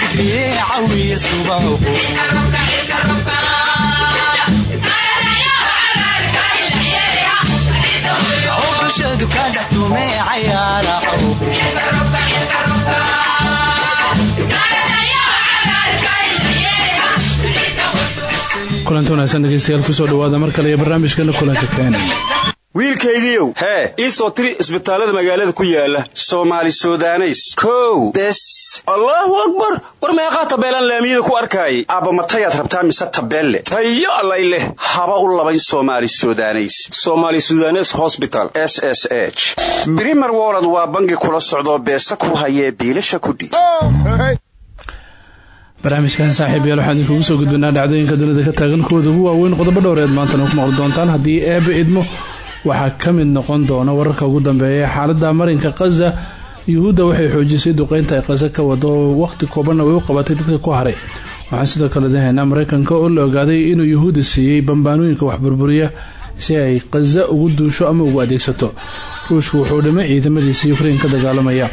digriye cawiya subaho bulshadu ka dhex tume kulanti wanaagsan dhegeystayaal ku soo dhawaada mar kale iyo barnaamijkana kulanka keenay. Wiilkaygiiow hee ii soo tiri isbitaallada magaalada ku yaalla soomaali sudaneys. Kow bes. Allaahu akbar! War meeqaa tabeelaan laamiyada ku arkaayay. Aabbamatayaad rabtaa mise tabeelle? Tayo allay leh. Haba u labayn somali sudaneys. Somali sudanes hosbital s s h. Brimer wolod waa bangi kula socdoo beesa ku hayee biilasha kudhiib barnaamijkan saaxiib yaal waxaan idinkugu soo gudbinaa dhacdooyinka dunida ka taagan. Kuwooda ugu waaweyn qodobo dhowreed maantana ku maqli doontaan. Haddii eebbe idmo waxaa ka mid noqon doona wararka ugu dambeeya xaalada marinka khaza yuhuudda waxay xoojisay duqeynta ay khaza ka wado oo waqhti koobanna way u qabatay dadka ku haray. Waxaan sidoo kale dahaynaa mareykanka oo la ogaaday inuu yuhuudda siiyey bambaanooyinka waxburburiya si ay khaza ugu duusho ama ugu adeegsato ruushku wuxuu dhimay ciidamadiisa ukrein ka dagaalamaya.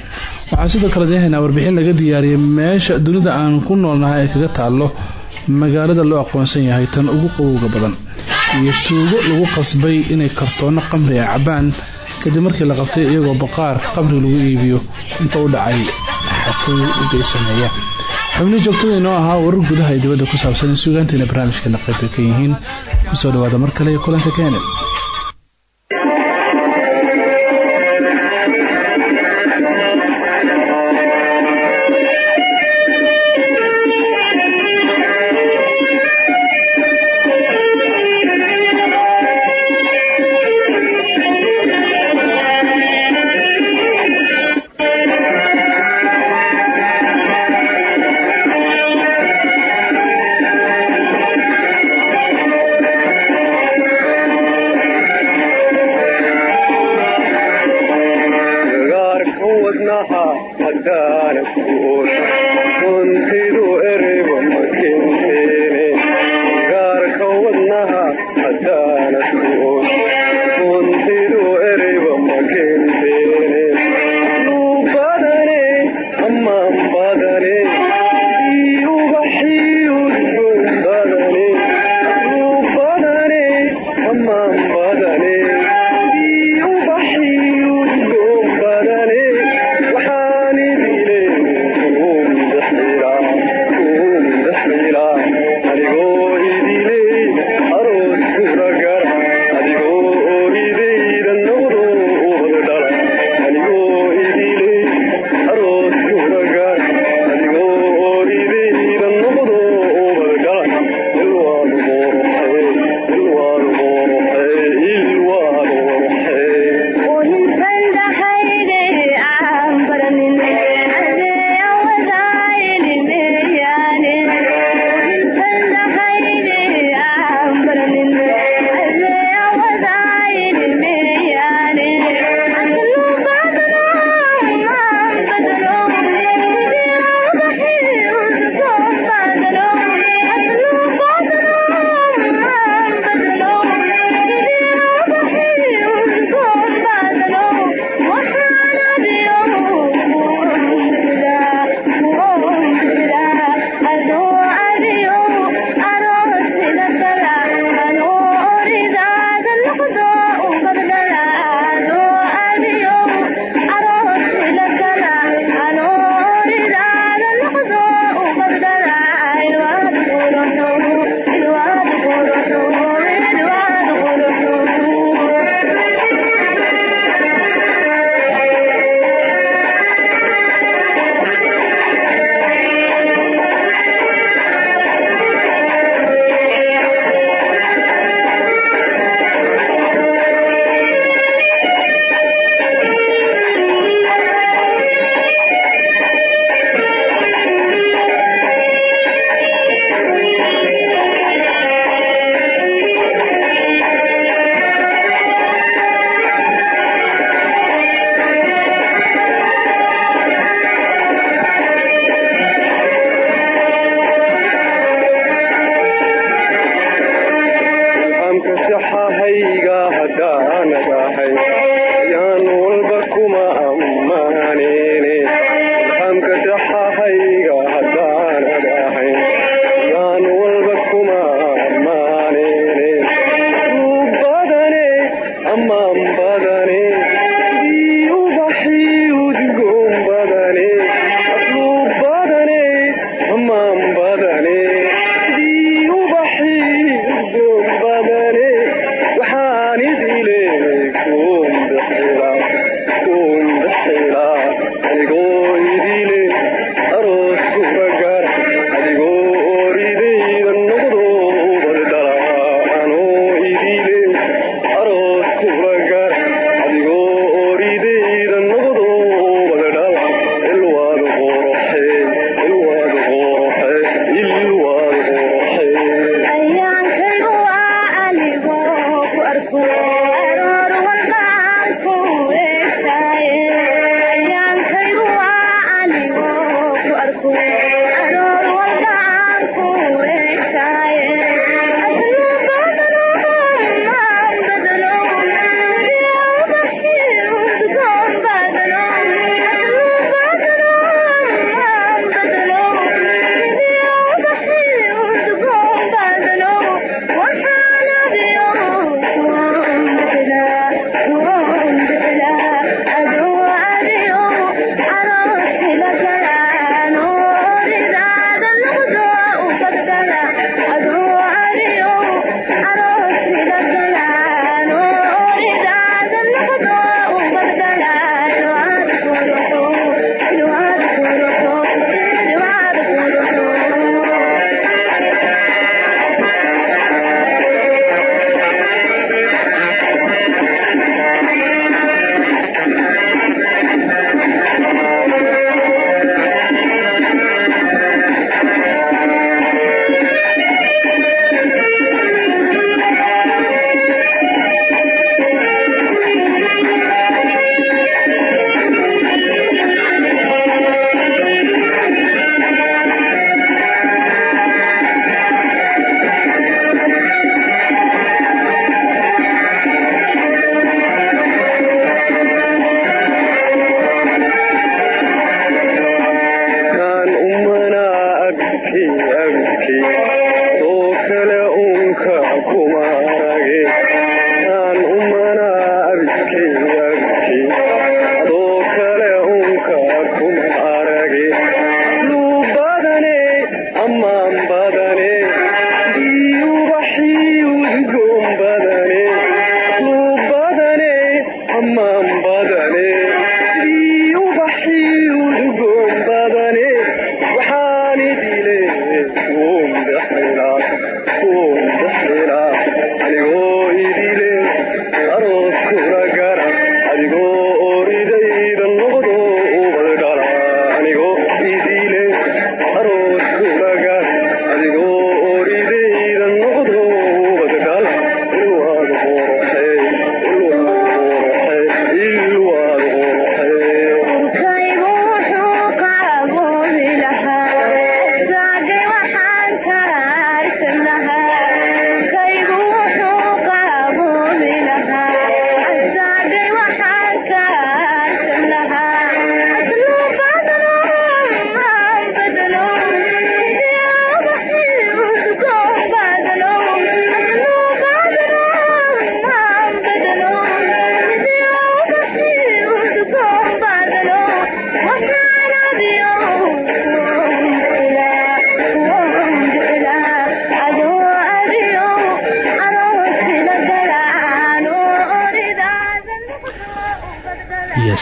Waxaan sidoo kale dahaynaa warbixin laga diyaariyay meesha dunida aan ku noolnahay ay kaga taallo magaalada loo aqoonsan yahay tan ugu qawowga badan. Iyo tuugo lagu qasbay inay kartoono qamri a cabaan kadib markii la qabtay iyagoo baqaar qamri lagu iibiyo inta u dhacay xatooy u geysanaya. Xubnii joogtada ahaa warar gudaha ee dibadda ku saabsan in sugaantayna barnaamijkeena qaybay ka yihiin. Kusoo dhawaada mar kale iyo kulanka keenel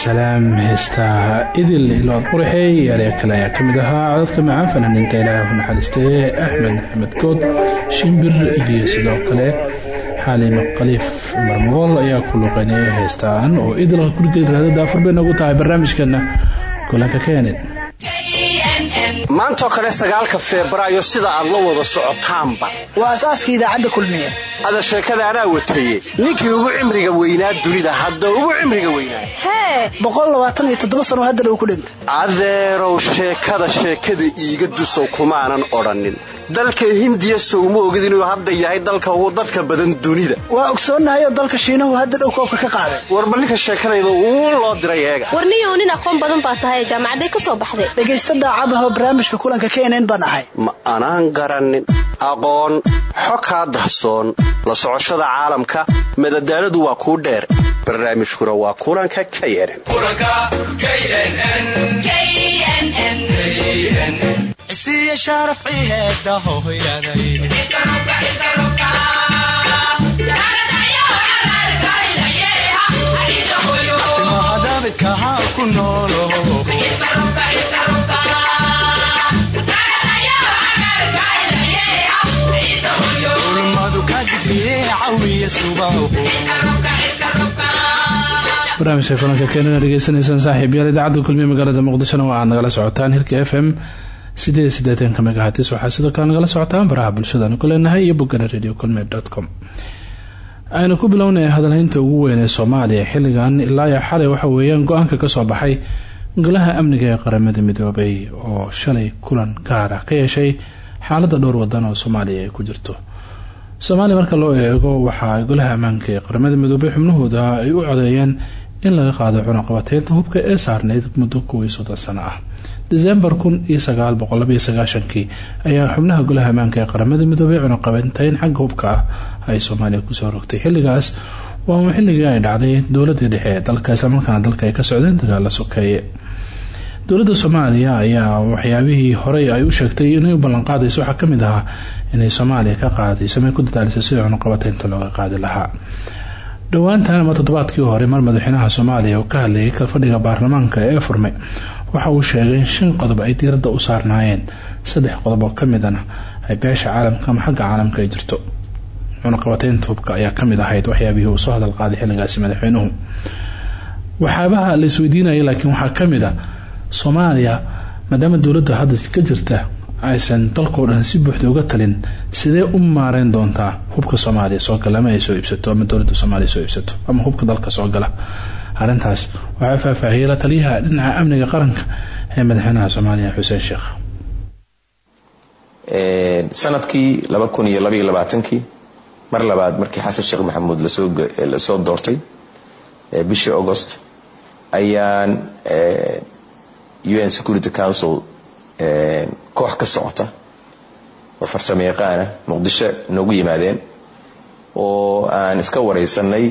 salaam heestaa idil ilood qurxey yareer kale ayaa ka mid ahaa codadka macaan fanaaniinta ilaahay ku naxariistay axmed maxamed good shimbir iyo sidoo kale xaalima khaliif. Marmagool ayaa ku luuqeynaya heestaan oo idilka kurigeli raadada afar bay noogu tahay barnaamijkeena kulanka keened maantoo kale sagaalka febraayo sida aad la wada socotaanba. Waa asaaska idaacadda kulmiye ada sheekada anaa wataye ninkii ugu cimriga weynaa dunida hadda ugu cimriga weynaa sano haddana uu ku dhintay adeerow sheekada sheekada iiga dusow kumaanan odhannin. Dalka hindiya sowma ogid inuu hadda yahay dalka ugu dadka badan dunida. Waa ogsoonnahayoo dalka shiinahu hadda dhow koobka ka qaaday. Warba ninka sheekadayda uu loo diray eega. Warniyow nin aqoon badan baa tahay jaamacaday ka soo baxday. Dhegaysta daacadahoo barnaamijka kulanka knn baan ahay. Ma anaan garannin. Aqoon xo kaa dahsoon la socoshada caalamka madadaaladu waa kuu dheer barnaamijkuna waa kulanka knn isiya barnaamijka kulanka keenana dhegeysanaysaan saaxiib idaacadda kulmiye magaalada muqdishona waa nagala socotaan hirka f m sideed sideetanka megahatis sidoo kale nagala socotaan baraha bulshadaanu ku iyo boggana radio culme com. Ku bilownaya hadalhaynta ugu weyn ee soomaaliya xilligan ilaa xalay waxa weeyaan go'aanka ka soo baxay golaha amniga ee qaramada midoobay oo shalay kulan gaar ah ka yeeshay xaalada dhowr wadan oo soomaaliya ay ku jirto. Soomaaliya marka loo eego waxaa golaha ammaanka ee qaramada midoobay xubnahooda ay u codeeyeen in laga qaado cunaqabateynta hubka ee saarneyd muddo kuwii sano ah. Desembar kun iyo ayaa xubnaha golaha ammaanka ee qaramada midoobay cunaqabateyn xagga hubka ah ay soomaaliya ku soo rogtay. Xilligaas waa xilligii ay dhacday dowladii dhexe ee dalka islamarkaana dalka ay ka socdeen dagaala sokeeye dowladda soomaaliya ayaa waxyaabihii horey ay u sheegtay inay u ballanqaadayso waxaa ka mid ahaa inay soomaaliya ka qaadayso may ku dadaalisa sidii cunuqabateynta looga qaadi lahaa dhowaantan ama toddobaadkii hore mar madaxweynaha soomaaliya uu ka hadlayay kalfadhiga baarlamaanka ee furmay waxa uu sheegay in shan qodob ay diiradda u saarnaayeen. Saddex qodob oo kamidana ay beesha caalamka ama xagga caalamka ay jirto. Cunaqabateynta hubka ayaa ka mid ahayd waxyaabihii uu soo hadal qaaday xilligaasi madaxweynuhu. Waxyaabaha la isweydiinaya laakiin waxaa ka mid a soomaaliya maadaama dowladda hadda ka jirta aysan dalkao dhan si buuxda uga talin sidee u maareyn doontaa hubka soomaaliya soo gala? Ama ay soo iibsato ama dowladda soomaaliya soo iibsato ama hubka dalka soo gala? Arrintaas waxaa faahfaahiyey taliyaha dhinaca amniga qaranka ee madaxweynaha soomaaliya xuseen sheekh sannadkii laba kun iyo labaatankii mar labaad markii xasan sheekh maxamuud la soo la soo doortay bishii august ayaan un security council koox ka socota oo farsamo yaqaana muqdisho noogu yimaadeen oo aan iska wareysanay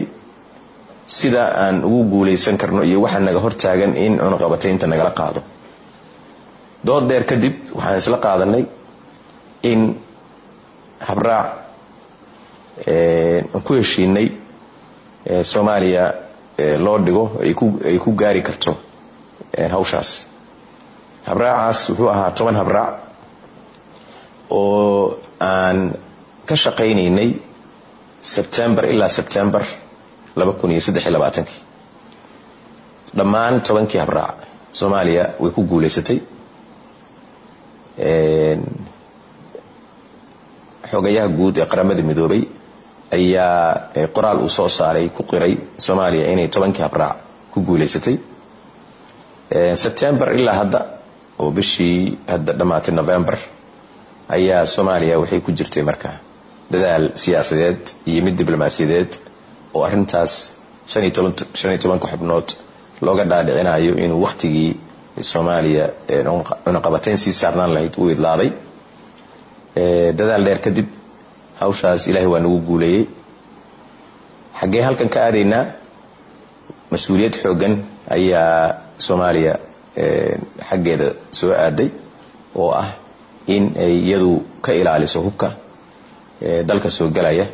sida aan ugu guuleysan karno iyo waxa naga hortaagan in cunaqabataynta nagala qaado. Dood dheer kadib waxaan isla qaadanay in habraac aan ku heshiinay soomaaliya loo dhigo ay ku gaari karto hawshaas habraacaas wuxuu ahaa toban habraac oo aan ka shaqaynaynay sebtembar ilaa sebtembar dhammaan tobankii habraac soomaaliya way ku guuleysatay xogayaha guud ee qaramada midoobay ayaa qoraal uu soo saaray ku qiray soomaaliya inay tobankii habraac ku guuleysatay sebtembar ilaa hadda oo bishii hadda dhammaatay novembar ayaa soomaaliya waxay ku jirtay marka dadaal siyaasadeed iyo mid diblomaasiyadeed oo arintaas shan iyo tobanka xubnood looga dhaadhicinayo inuu wakhtigii soomaaliya cunaqabateyn sii saarnaan lahayd uu idlaaday dadaal dheer kadib hawshaas ilaahay waa nagu guuleeyey xaggee halkan ka aadaynaa mas'uuliyad xooggan ayaa soomaaliya xaggeeda soo aaday oo ah in ay iyadu ka ilaaliso hubka dalka soo galaya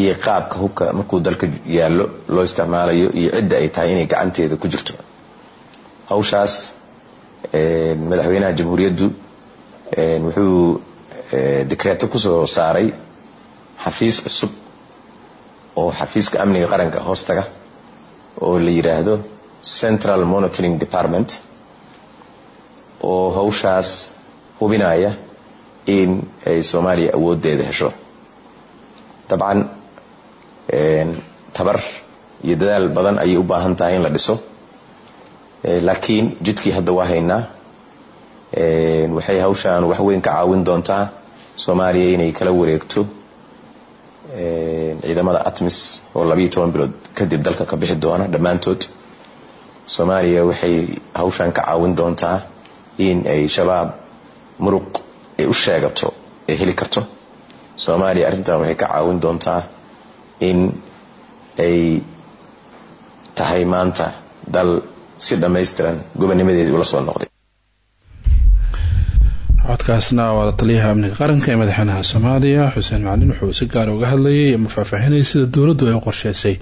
iyo qaabka hubka markuu dalka yaallo loo isticmaalayo iyo cidda ay tahay inay gacanteeda ku jirto. Hawshaas madaxweynaha jamhuuriyaddu wuxuu dekreeto ku soo saaray xafiis cusub oo xafiiska amniga qaranka hoostaga oo la yidhaahdo central monitoring department oo hawshaas hubinaya in ay soomaaliya awooddeeda hesho. Dabcan tabar iyo dadaal badan ayay u baahan tahay in la dhiso. Laakiin jidkii hadda waa haynaa waxay hawshaan wax weyn ka caawin doontaa soomaaliya inay kala wareegto ciidamada atmis oo labayo toban bilood kadib dalka ka bixi doona dhammaantood. Soomaaliya waxay hawshaan ka caawin doontaa in ay shabaab muruq ay u sheegato ay heli karto. Soomaaliya arrintan waxay ka caawin doontaa in ay tahay maanta dal si dhammaystiran gobonimadeedii ula soo noqday. Codkaasna waa taliyaha amniga qaranka ee madaxweynaha soomaaliya. Xuseen macalin wuxuu si gaar uga hadlayay ama faahfaahinayay sida dowladdu ay u qorsheysay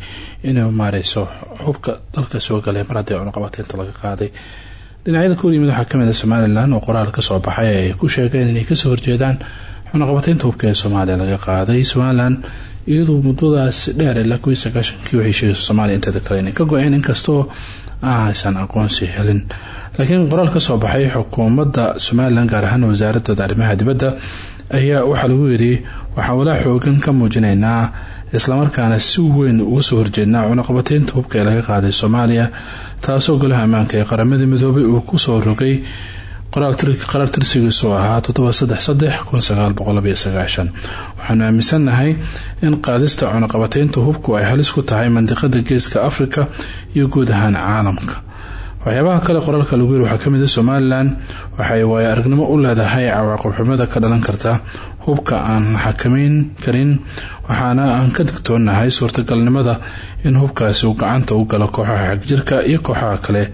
inay maareyso xubka dalka soo galay mar haddii cunaqabateynta laga qaaday dhinacyada ku yimid waxaa ka mid a somalilan oo qoraal ka soo baxay ay ku sheegeen inay ka soo horjeedaan cunaqabateynta hubka ee soomaaliya laga qaaday. Somalilan iyadoo muddadaas dheer ilaa kuwii sagaashankii waxay sheegaysa soomaaliya inteeda kale inay ka go-een inkastoo aysan aqoonsi helin. Laakiin qoraal ka soo baxay xukuumadda somalilan gaar ahaan wasaaradooda arrimaha dibadda ayaa waxaa lagu yidhi waxaa walaa xoogan ka muujinaynaa islamarkaana si weyn uga soo horjeednaa cunaqabateynta hubka ee laga qaaday soomaaliya taasoo golaha ammaanka ee qaramada midoobay uu ku soo rogay qaraar tirsigiisu ahaa waxaanu aaminsannahay in qaadista cunaqabateynta hubku ay halis ku tahay mandiqada geeska afrika iyo guud ahaan caalamka. Waxyaabaha kale qoraalka lagu yiri waxaa ka mid a somalilan waxay waayo aragnimo u leedahay cawaaqib xumada ka dhalan karta hubka aan la xakameyn karin waxaana aan ka digtoonahay suurtagalnimada in hubkaasi uu gacanta u galo kooxaha xagjirka iyo kooxaha kale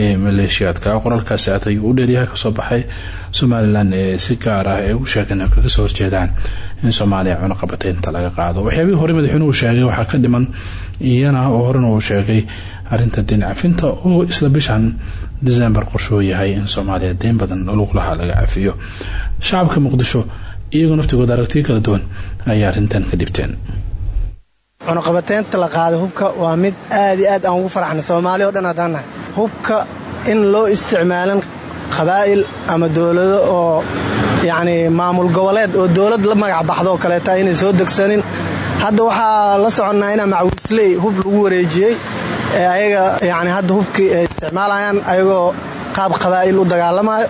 ee maleeshiyaadka. Qoraalkaasi aad ayuu u dheeryahay ka soo baxay somalilan ee si gaar ah ee u sheegeen kaga soo horjeedaan in soomaaliya cunaqabateynta laga qaado. Waxyaabihii hore madaxweynuhu sheegay waxaa ka dhiman iyana oo horena uu sheegay arinta diin cafinta oo isla bishan december qorshuu yahay in soomaaliya deyn badan luglaha laga cafiyo. Shacabka muqdisho iyagoo naftigooda aragtiyo kala duwan ayay arrintan ka dhibteen cunaqabateynta la qaaday hubka waa mid aad iyo aad aan ugu faraxnay. Soomaali oo dhan haddaan hubka in loo isticmaalan qabaa'il ama dowlado oo yacnii maamul goboleed oo dowlad la magac baxdo oo kaleeta inay soo degsanin. Hadda waxaa la soconnaa inaa macwiisley hub lagu wareejiyey ee ayaga yacni hadda hubkii ay isticmaalayaan ayagoo qaab qabaa'il u dagaalamayo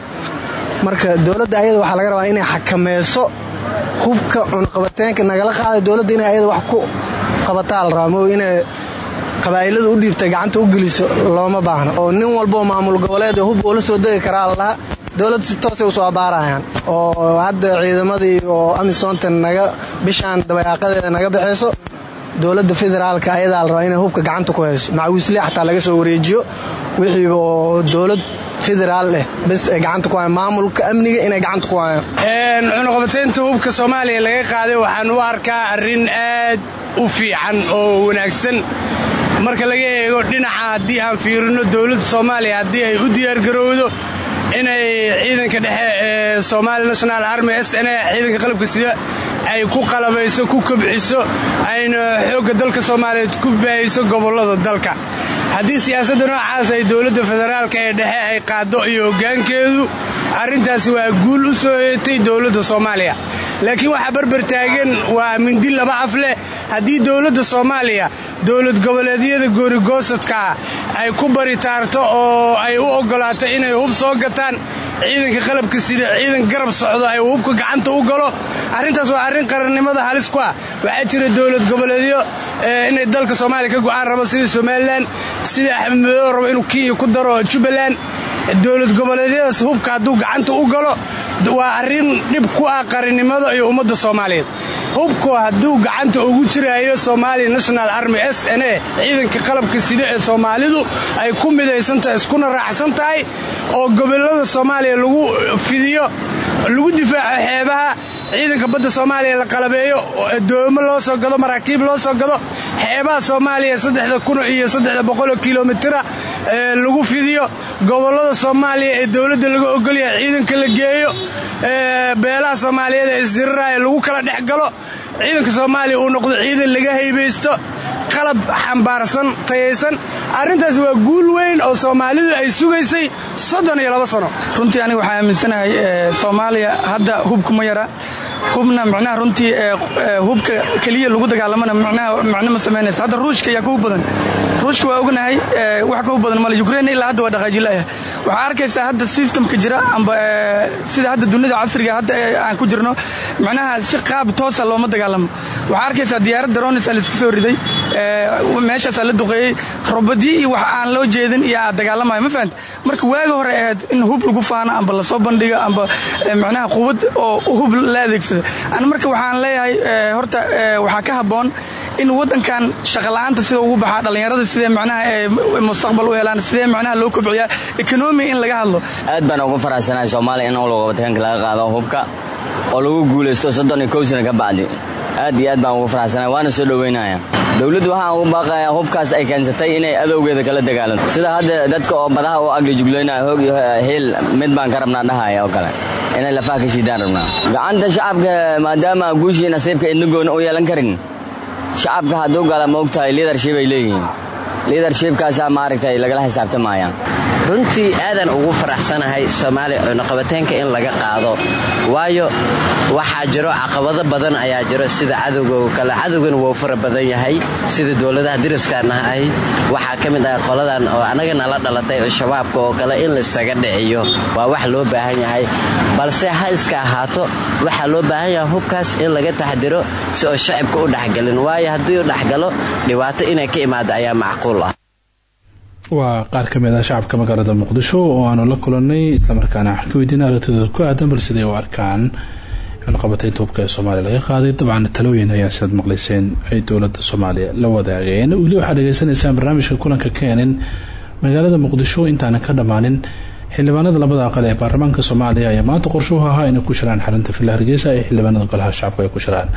marka dowladda ayada waxaa laga rabaa inay xakamayso hubka cunaqabateenka nagala qaaday dowladda inay ayada wax ku qabataa la inay qabaa'ilada u dhiibtay gacanta u geliso looma baahno oo nin walbaoo maamul goboleed hub oo soo degi karaa lalaha dowladda si toosay u soo abaarayaan. Oo hadda ciidamadii oo amisoontan naga bishaan dabayaaqadeeda naga baxayso dowladda federaalka ayadaa la rabaa inay hubka gacanta ku hayso. Macwiisle xataa laga soo wareejiyo wixii oo dowlad federaal eh bes ay gacanta ku hayaan maamulka amniga inay gacanta ku hayaan cunaqabataynta hubka soomaaliya laga qaaday. Waxaan u arkaa arrin aad u fiican oo wanaagsan. Marka laga eego dhinaca haddii aan fiirino dowladda soomaaliya haddii ay u diyaargarowdo inay ciidanka dhexe ee somaali national army s ciidanka qalabka sida ay ku qalabayso ku kobciso ayna xoogga dalka soomaaliyeed ku baahayso gobollada dalka haddii siyaasadda noocaas ay dowladda federaalka ee dhexe ay qaaddo iyo hoggaankeedu arrintaasi waa guul u soo heetay dowladda soomaaliya. Laakiin waxaa barbar taagan waa mindi laba af leh. Haddii dowladda soomaaliya dowlad goboleedyada goorigoosadkaa ay ku baritaarto oo ay u oggolaato inay hub soo gataan ciidanka qalabka sida ciidan garab socdo ay hubka gacanta u galo. Arrintaas waa arrin qarannimada halis ku ah. Waxaa jira dowlad goboleedyo inay dalka soomaaliya ka go'aan rabo sida somalilan sida axmed madoobe rabo inuu kenya ku daro jubbaland dowlad goboleedyadaas hubka hadduu gacanta u galo waa arrin dhib ku ah qarannimada iyo ummadda soomaaliyeed. Hubku hadduu gacanta ugu jiraayo somalia national army s n a ciidanka qalabka sida ee soomaalidu ay ku midaysantahay iskuna raacsan tahay oo gobollada soomaaliya lagu fidiyo lagu difaaco xeebaha ciidanka badda soomaaliya la qalabeeyo doomo loo soo gado maraakiib loo soo gado xeebaha soomaaliya saddexda kun iyo saddexda boqoloo kilomitira lagu fidiyo gobollada soomaaliya ee dowladda laga ogolyahay ciidanka la geeyo beelaha soomaaliyeed ee isdiriraaya lagu kala dhex galo ciidanka soomaaliya uu noqdo ciidan laga haybaysto qalab xambaarsan tayaysan. Arrintaas waa guul weyn oo soomaalidu ay sugaysay soddon iyo laba sano. Runtii aniga waxaa aaminsanahay soomaaliya hadda hubka ma yara. Hubna micnaha runtii hubka keliya lagu dagaalamana macno ma samaynaysa. Hadda ruushka ayaa kugu badan ruushka waa ognahay wax kugu badan male ukrain ilaa hadda waa dhaqaajila'ah waxaa arkaysaa hadda systemka jira amba sida hadda dunida casriga hadda aan ku jirno. Macnaha si qaab toosa looma dagaalamo waxaa arkaysaa diyaarad daronis a la isku soo riday meeshaasaa la duqeeyey. Robadyo iyo wax aan loo jeedin iyo aad dagaalamayo ma fahamta marka waaga hore ahayd in hub lagu faano amba la soo bandhigo amba macnaha quwad oo hub la adeegsado. Ana marka waxaan leeyahay horta waxaa ka habboon in waddankan shaqola'aanta sida ugu baxaa dhallinyarada sidee macnaha mustaqbal u helaan sidee macnaha loo kobciyaa ekonomi in laga hadlo. Aad baan ugu faraxsanahay soomaaliya in ologobataanka laga qaado hubka oo lagu guulaysto soddon iyo kow ka bacdi. Aad iyo aad baan ugu faraxsanahay waana soo dhowaynaya dowladdu waxaan ugu baaqayaa hubkaas ay keensatay inay adowgeeda kala dagaalanto sida hadda dadka oo madaha u agli juglaynaya hoog iyo hiil mid baan ka rabnaa dhahaya oo kale. Inay lafaha ka shiidaan gacanta shacabka maadaama guushii nasiibka idnagoona u yeelan karin shacabka hadduu gala ma ogtahay liidarship ay leeyihiin. Liidarshipkaasaa maaragtay lagala xisaabtamayaan runtii aadan ugu faraxsanahay soomaaliya cunaqabateenka in laga qaado. Waayo waxaa jiro caqabado badan ayaa jiro sida cadowga oo kale. Cadowgana wuu fara badan yahay sida dowladaha diriskaana ahy waxaa ka mid ah qoladan oo annagana la dhalatay shabaabka oo kale in laisaga dhiciyo. Waa wax loo baahan yahay. Balse ha iska ahaato waxaa loo baahan yahay hubkaas in laga taxdiro si oo shacibka u dhexgelin waayo haddii u dhexgalo dhibaato inay ka imaado ayaa macquul ah waa qaar ka mid ah shacabka magaalada muqdisho oo aanu la kulanay islamarkaana waxaan ka weydiina aragtidooda ku aadan bal siday u arkaan cunaqabataynta hubka ee soomaaliya laga qaaday? Dabcan talooyin ayaa sidaad maqlayseen ay dowladda soomaaliya la wadaageen. Weli waxaad dhegeysanaysaan barnaamijka kulanka keenin magaalada muqdisho intaana ka dhammaanin xildhibaanada labada aqal ee baarlamaanka soomaaliya ayaa maanta qorshuhu ahaa inay ku shiraan xarunta villa hargeysa ee xildhibaanada golaha shacabka ay ku shiraan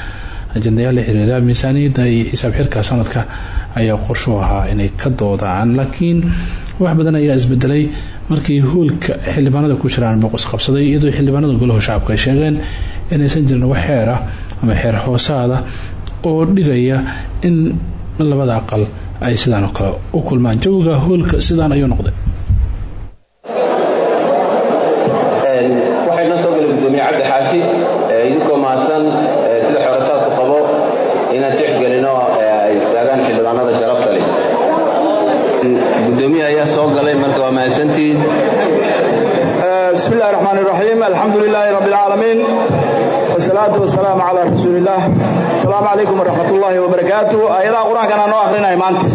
ajendayaal la xiriira miisaaniyadda iyo xisaab xirka sanadka ayaa qorshuhu ahaa inay ka doodaan. Laakiin wax badan ayaa isbedelay markii hoolka xildhibaanada ku jiraan boqos qabsaday iyadoo xildhibaanada golaha shacabka ay sheegeen inaysan jirin wax xeer ah ama xeer hoosaada oo dhigaya in labada aqal ay sidaan oo kale u kulmaan. Jawiga hoolka sidaan ayuu noqday waxay noo soo galay gudoomiye cabdi xaashi idinkoo mahadsan sida xoorasaadku qabo inaan tixgelino ay istaagaan xildhibaanada sharafta leh gudoomiye ayaa soo galay marka waa mahadsantihiin bism illahi raxmaan iraxiim alxamdu lilaahi rabb alcaalamiin wsalaatu wasalaamu calaa rasuuli illaah asalaamu calaykum waraxmat ullaahi wabarakaatu aayadaha qur'aankan aan noo akhrinaya maanta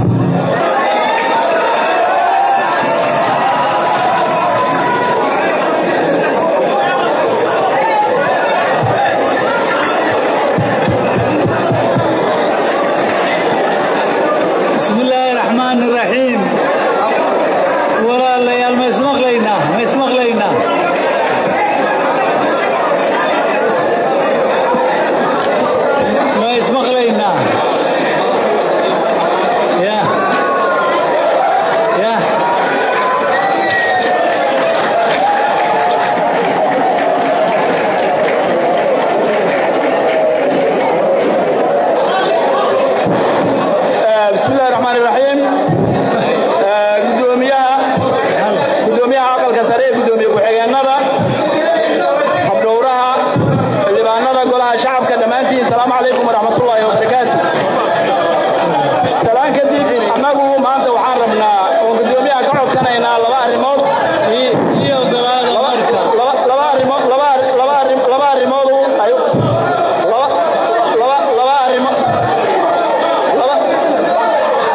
dhammaantiin salaamu calaykum waraxmatullaahi wabarakaatu salaan kadib annagu maanta waxaan rabnaa oon gudoomiyaha ka codsanaynaa laba arrimood laba arrimood laba arrim- laba arrimoodu ay laba laba laba arrimo laba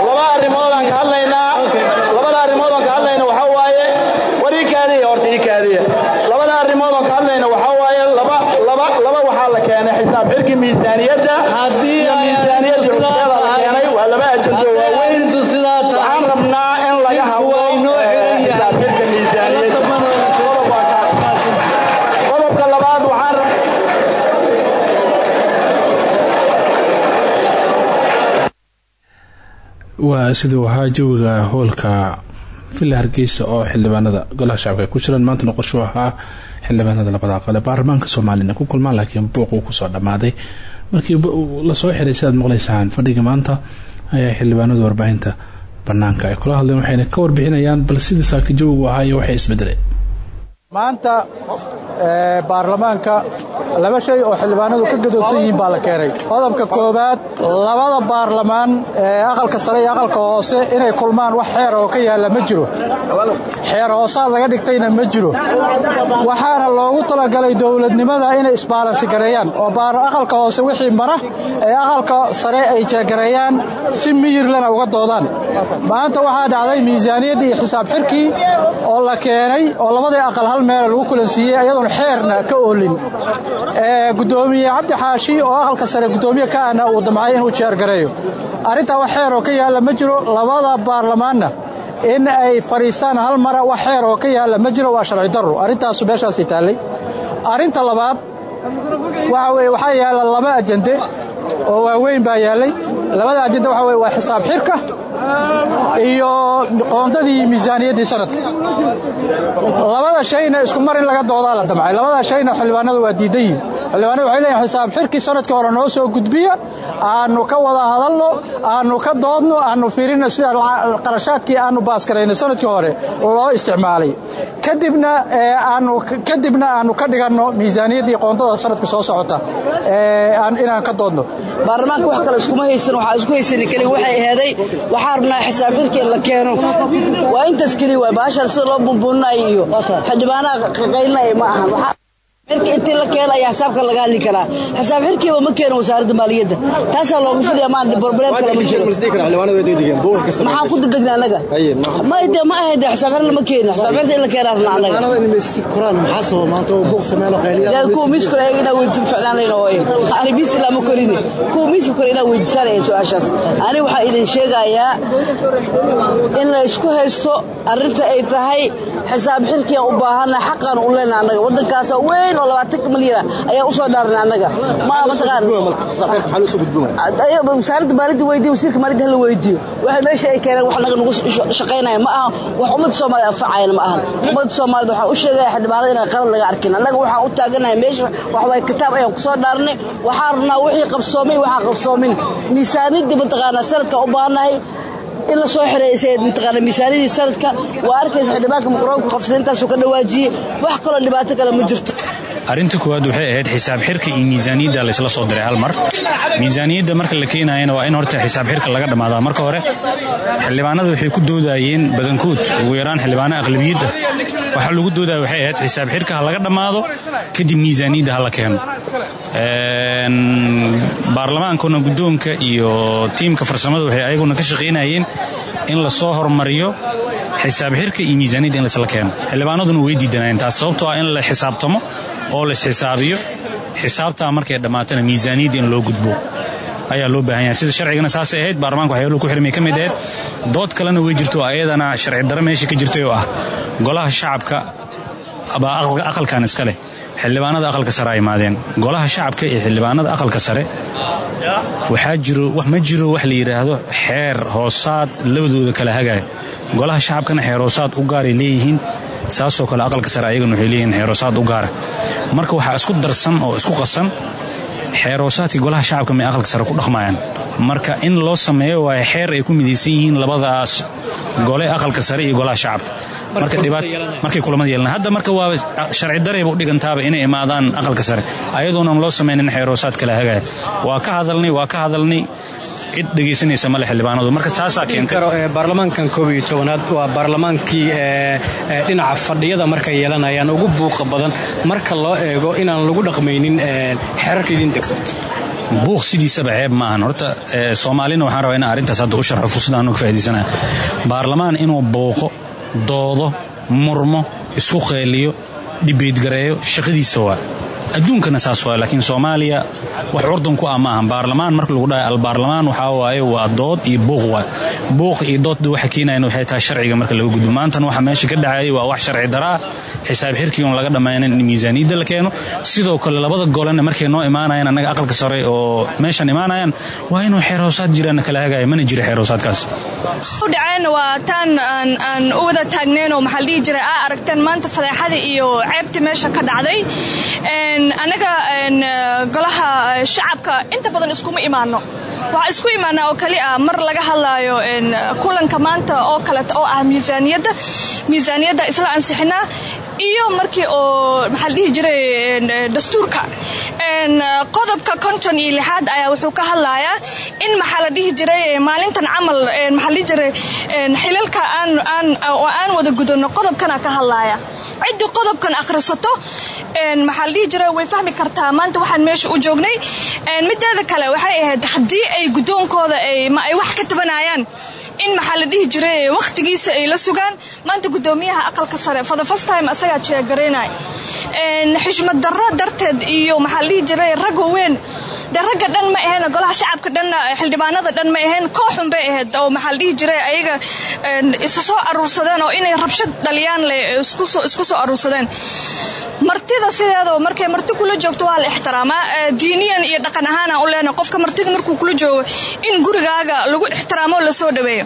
laba arrimoodaan ka hadlaynaa labada arrimoodaan ka hadlayna waxaa waaye war ii kaadiya horta ii kaadiya labada arrimoodaan ka hadlayna waxaa waaye laba laba laba waxaa la keenay xisaab xirkii miisaaniyadda iyo miisaaniyaddii cusbeeda la keenay waa laba ajando waaweyn waxaan rabnaa in laga hadlo eh, xisaab xirka miisaaniyadda Qodob waa kaas. qodobka labaad waxaan waa siduu ahaa jawiga hoolka villa hargeysa oo xildhibaanada golaha shacabka ay ku jiraan maantana qorshu ahaa xildhibaanada labada aqal ee baarlamaanka soomaalina ku kulmaan laakiin buuquu ku soo dhammaaday. Markii la soo xiray sidaad maqlaysaan fadhiga maanta ayaa xildhibaanadu warbaahinta banaanka ay kula hadleen waxayna ka warbixinayaan bal sidii saaka jawigu ahaa iyo waxay isbedeleen maanta ee, baarlamaanka laba shay oo xildhibaanadu ka gadoodsan yihiin baa la keenay. Qodobka koowaad labada baarlamaan ee aqalka sare iyo aqalka hoose inay kulmaan wax xeer oo ka yaalla ma jiro xeer hoosaa laga dhigtayna ma jiro. Waxaana loogu talagalay dowladnimada inay isbaalansi gareeyaan oo baar aqalka hoose wixii mara ee aqalka sare ay jeegareeyaan si miyirlana uga doodaan. Maanta waxaa dhacday miisaaniyaddii xisaab xirkii oo la keenay oo labadii aqal hal meel lagu kulansiiyey iyadoon xeerna ka oolin. Gudoomiye cabdi xaashi oo aqalka sare gudoomiye ka ahna uu damcay inuu jeergareeyo arrintaa wax xeer oo ka yaalla ma jiro labada baarlamaanna in ay fadhiistaan hal mara wax xeer oo ka yaalla ma jiro waa sharci darro. Arrintaasu meeshaasii taallay arrinta labaad waxa weye waxaa yaalla laba ajende oo waaweyn baa yaallay. Labada ajende waxa weye waa xisaab xirka iyo qoondadii miisaaniyaddii sanadka. Labada shayna isku mar in laga doodaa la damcay. Labada shayna xildhibaanadu waa diidan yihiin xildhibaanadu waxay leeyihiin xisaab xirkii sannadkii hore noo soo gudbiya aanu ka wada hadalno aanu ka doodno aanu fiirino sida qarashaadkii aanu baaskarayno sannadkii hore loo isticmaalay. Kadibna ee aanu kadibna aanu ka dhiganno miisaaniyaddii qoondada sanadka soo socota. Ee aan inaan ka doodno. Baarlamaanka wax kale iskuma haysan waxaa isku haysan keli waxay aheeday waxaa rabnaa xisaab xirka in la keeno. Waa intaas keli waay baashaan sida loo bumbuuninaayo iyo xildhibaanaha qaqaynaya ma ahan intii la keena ayaa xisaabka laga hadli karaa. Xisaab xirkiiba ma keeno wasaaradda maaliyadda. Taasaa loogu fidaya maan problem kale ma jiro. Maxaan ku degdegna annaga? ma de ma ahayd xisaab xir lama keeno xisaab xirta in la keenaa rabna annaga. Kuwa miis kore ayaga inaa weydiisan ficlaanayna ooy ani miis ilaa ma korine kuwa miiska kore inaa weydiisanaya su'aashaas. Ani waxaa idin sheegayaa in la isku haysto arrinta ay tahay xisaab xirkian u baahana xaqaan u leyna annaga. Waddankaasa weyn oo labaatanka milyan ayaa u soo dhaarna annaga. Wasaaradda maaliyadda weydiyo wasiirka maaliyadda hala weydiiyo waxay meesha ay keeneen wax naga nagu shaqaynaya ma aha. Wax ummadda soomaalida anfacayana ma ahan ummadda soomaalida waxaan u sheegaya xildhibaanada inaan qalad laga arkin. Annaga waxaan u taaganahay meesha waxwaay kitaab ayaan ku soo dhaarnay. Waxaan rabnaa wixii qabsoomay waxaan qabsoomin. Miisaaniyaddii mataqaanaa sanadka u baahannahay in la soo xireysay mataqaana miisaaniyadii sanadka waa arkaysa xildhibaanka maqroonka qofsa intaasuu ka dhawaajiyey wax kaloo dhibaato kale ma jirto. Arrinta koowaad waxay ahayd xisaab xirka iyo miisaaniyadda laysla soo diray hal mar. Miisaaniyadda marka la keenayana waa in horta xisaab xirka laga dhammaadaa marka hore xildhibaanada waxay ku doodayeen badankood ugu yaraan xildhibaano aqlabiyadda waxaa lagu doodaya waxay ahayd xisaab xirka ha laga dhammaado kadib miisaaniyadda ha la keeno. Baarlamaankuna guddoonka iyo tiimka farsamada waxay ayaguna ka shaqaynayeen in la soo hormariyo xisaab xirka iyo miisaaniyadda in laysla keeno. Xildhibaanaduna way diidanayeen taas sababtoo ah in la xisaabtamo oo laisxisaabiyo xisaabtaa markay dhammaatana miisaaniyadda in loo gudbo ayaa loo baahan yahay. Sida sharcigana saasay ahayd baarlamaanka waxyaalo ku xirmay ka dood kalena way jirto ayadana sharci darro meesha ka jirtay oo ah golaha shacabka baa aqalkan iska leh. Xildhibaanada aqalka sare a imaadeen. Golaha shacabka iyo xildhibaanada aqalka sare. Ma jiro wax la yidhaahdo xeer hoosaad labadooda kala hagaaya golaha shacabkana xeer hoosaad u gaaray leeyihiin saasoo kale aqalka sare ayagana waxay leeyihiin xeeroosaad u gaara marka waxaa isku darsan oo isku qasan xeeroosaadkii golaha shacabka may aqalka sare ku dhaqmayaan marka in loo sameeyo waayo xeer ay ku midaysan yihiin labadaas gole aqalka sare iyo golaha shacabka markay kulamada yeelan hadda marka waa sharci darayba u dhigantaaba inay imaadaan aqalka sare. Ayadoonan loo samaynin xeeroosaad kala hagaaya waa ka hadalnay waa ka hadalnay. Cid dhegaysanaysa male xildhibaanadu marka taasaa keentay. baarlamaankan koob iyo tobanaad waa baarlamaankii dhinaca fadhiyada markay yeelanayaan ugu buuqa badan. Marka loo eego inaan lagu dhaqmaynin xeerarka idin degsan buuq sidiisaba ceeb maahan. Horta soomaalina waxaan rabaa inaan arrintaas hadda u sharxo fursada aanu ka faaidaysanaya baarlamaan inuu buuqo doodo murmo isku qeeliyo dhibeydgareeyo shaqadiisa waa adduunkana saas waa laakiin soomaaliya wax curdan ku ah ma ahan baarlamaan marka lagu dhahay albaarlamaan waxaa waaye waa dood iyo buuq buuq iyo doodda waxa keenayan waxay tahay sharciga marka laga gudbo. Maantana waxa meesha ka dhacayay waa wax sharci daraa xisaab xirkii laga dhammaynin in miisaaniyadda la keeno. Sidoo kale labada golena markay noo imaanayaan annaga aqalka sare oo meeshan imaanayaan waa inuu xeer hoosaad jiraana kala hagaya mana jira xeer hoosaadkaas udhaceen waa taan aan u wada taagneenoo maxaa la jiray aa aragteen maanta fadeexadii iyo ceebtii meesha ka dhacday. Anaga golaha shacabka inta badan iskuma imaano. Waxaa isku imaanaa oo kali ah mar laga hadlaayo kulanka maanta oo kaleeta oo ah miisaaniyadda miisaaniyadda isla ansixinaa iyo markii oo maxaa la jiray dastuurka. Qodobka konton iyo lixaad ayaa wuxuu ka hadlayaa in maxaa la jiray maalintan camal maxaa la dhihi jiray xilalka aan aan wada gudano qodobkana ka hadlaya ciddii qodobkan akhrisato. Maxaa la dhihi jiray? Way fahmi kartaa. Maanta waxaan meesha u joognay. Mideeda kale waxay ahayd haddii ay guddoonkooda ay wax ka tabanayaan in maxaa la dhihi jiray wakhtigiisa ay la sugaan. Maanta guddoomiyaha aqalka sare for the first time asagaa jeegaraynay xishmad darro darteed iyo maxaa la dhihi jiray rag waaweyn de ragga dhan ma ahayn golaha shacabka dhan xildhibaanada dhan ma ahayn kooxun bay ahayd oo maxaa la dhihi jiray ayaga isu soo aruursadeen oo inay rabshad dhaliyaan le isku soo aruursadeen martida sideedoo markay marti kula joogto waa la ixtiraamaa diiniyan iyo dhaqan ahaanaan u leenahay qofka martida markuu kula joogo in gurigaaga lagu ixtiraamo la soo dhaweeyo.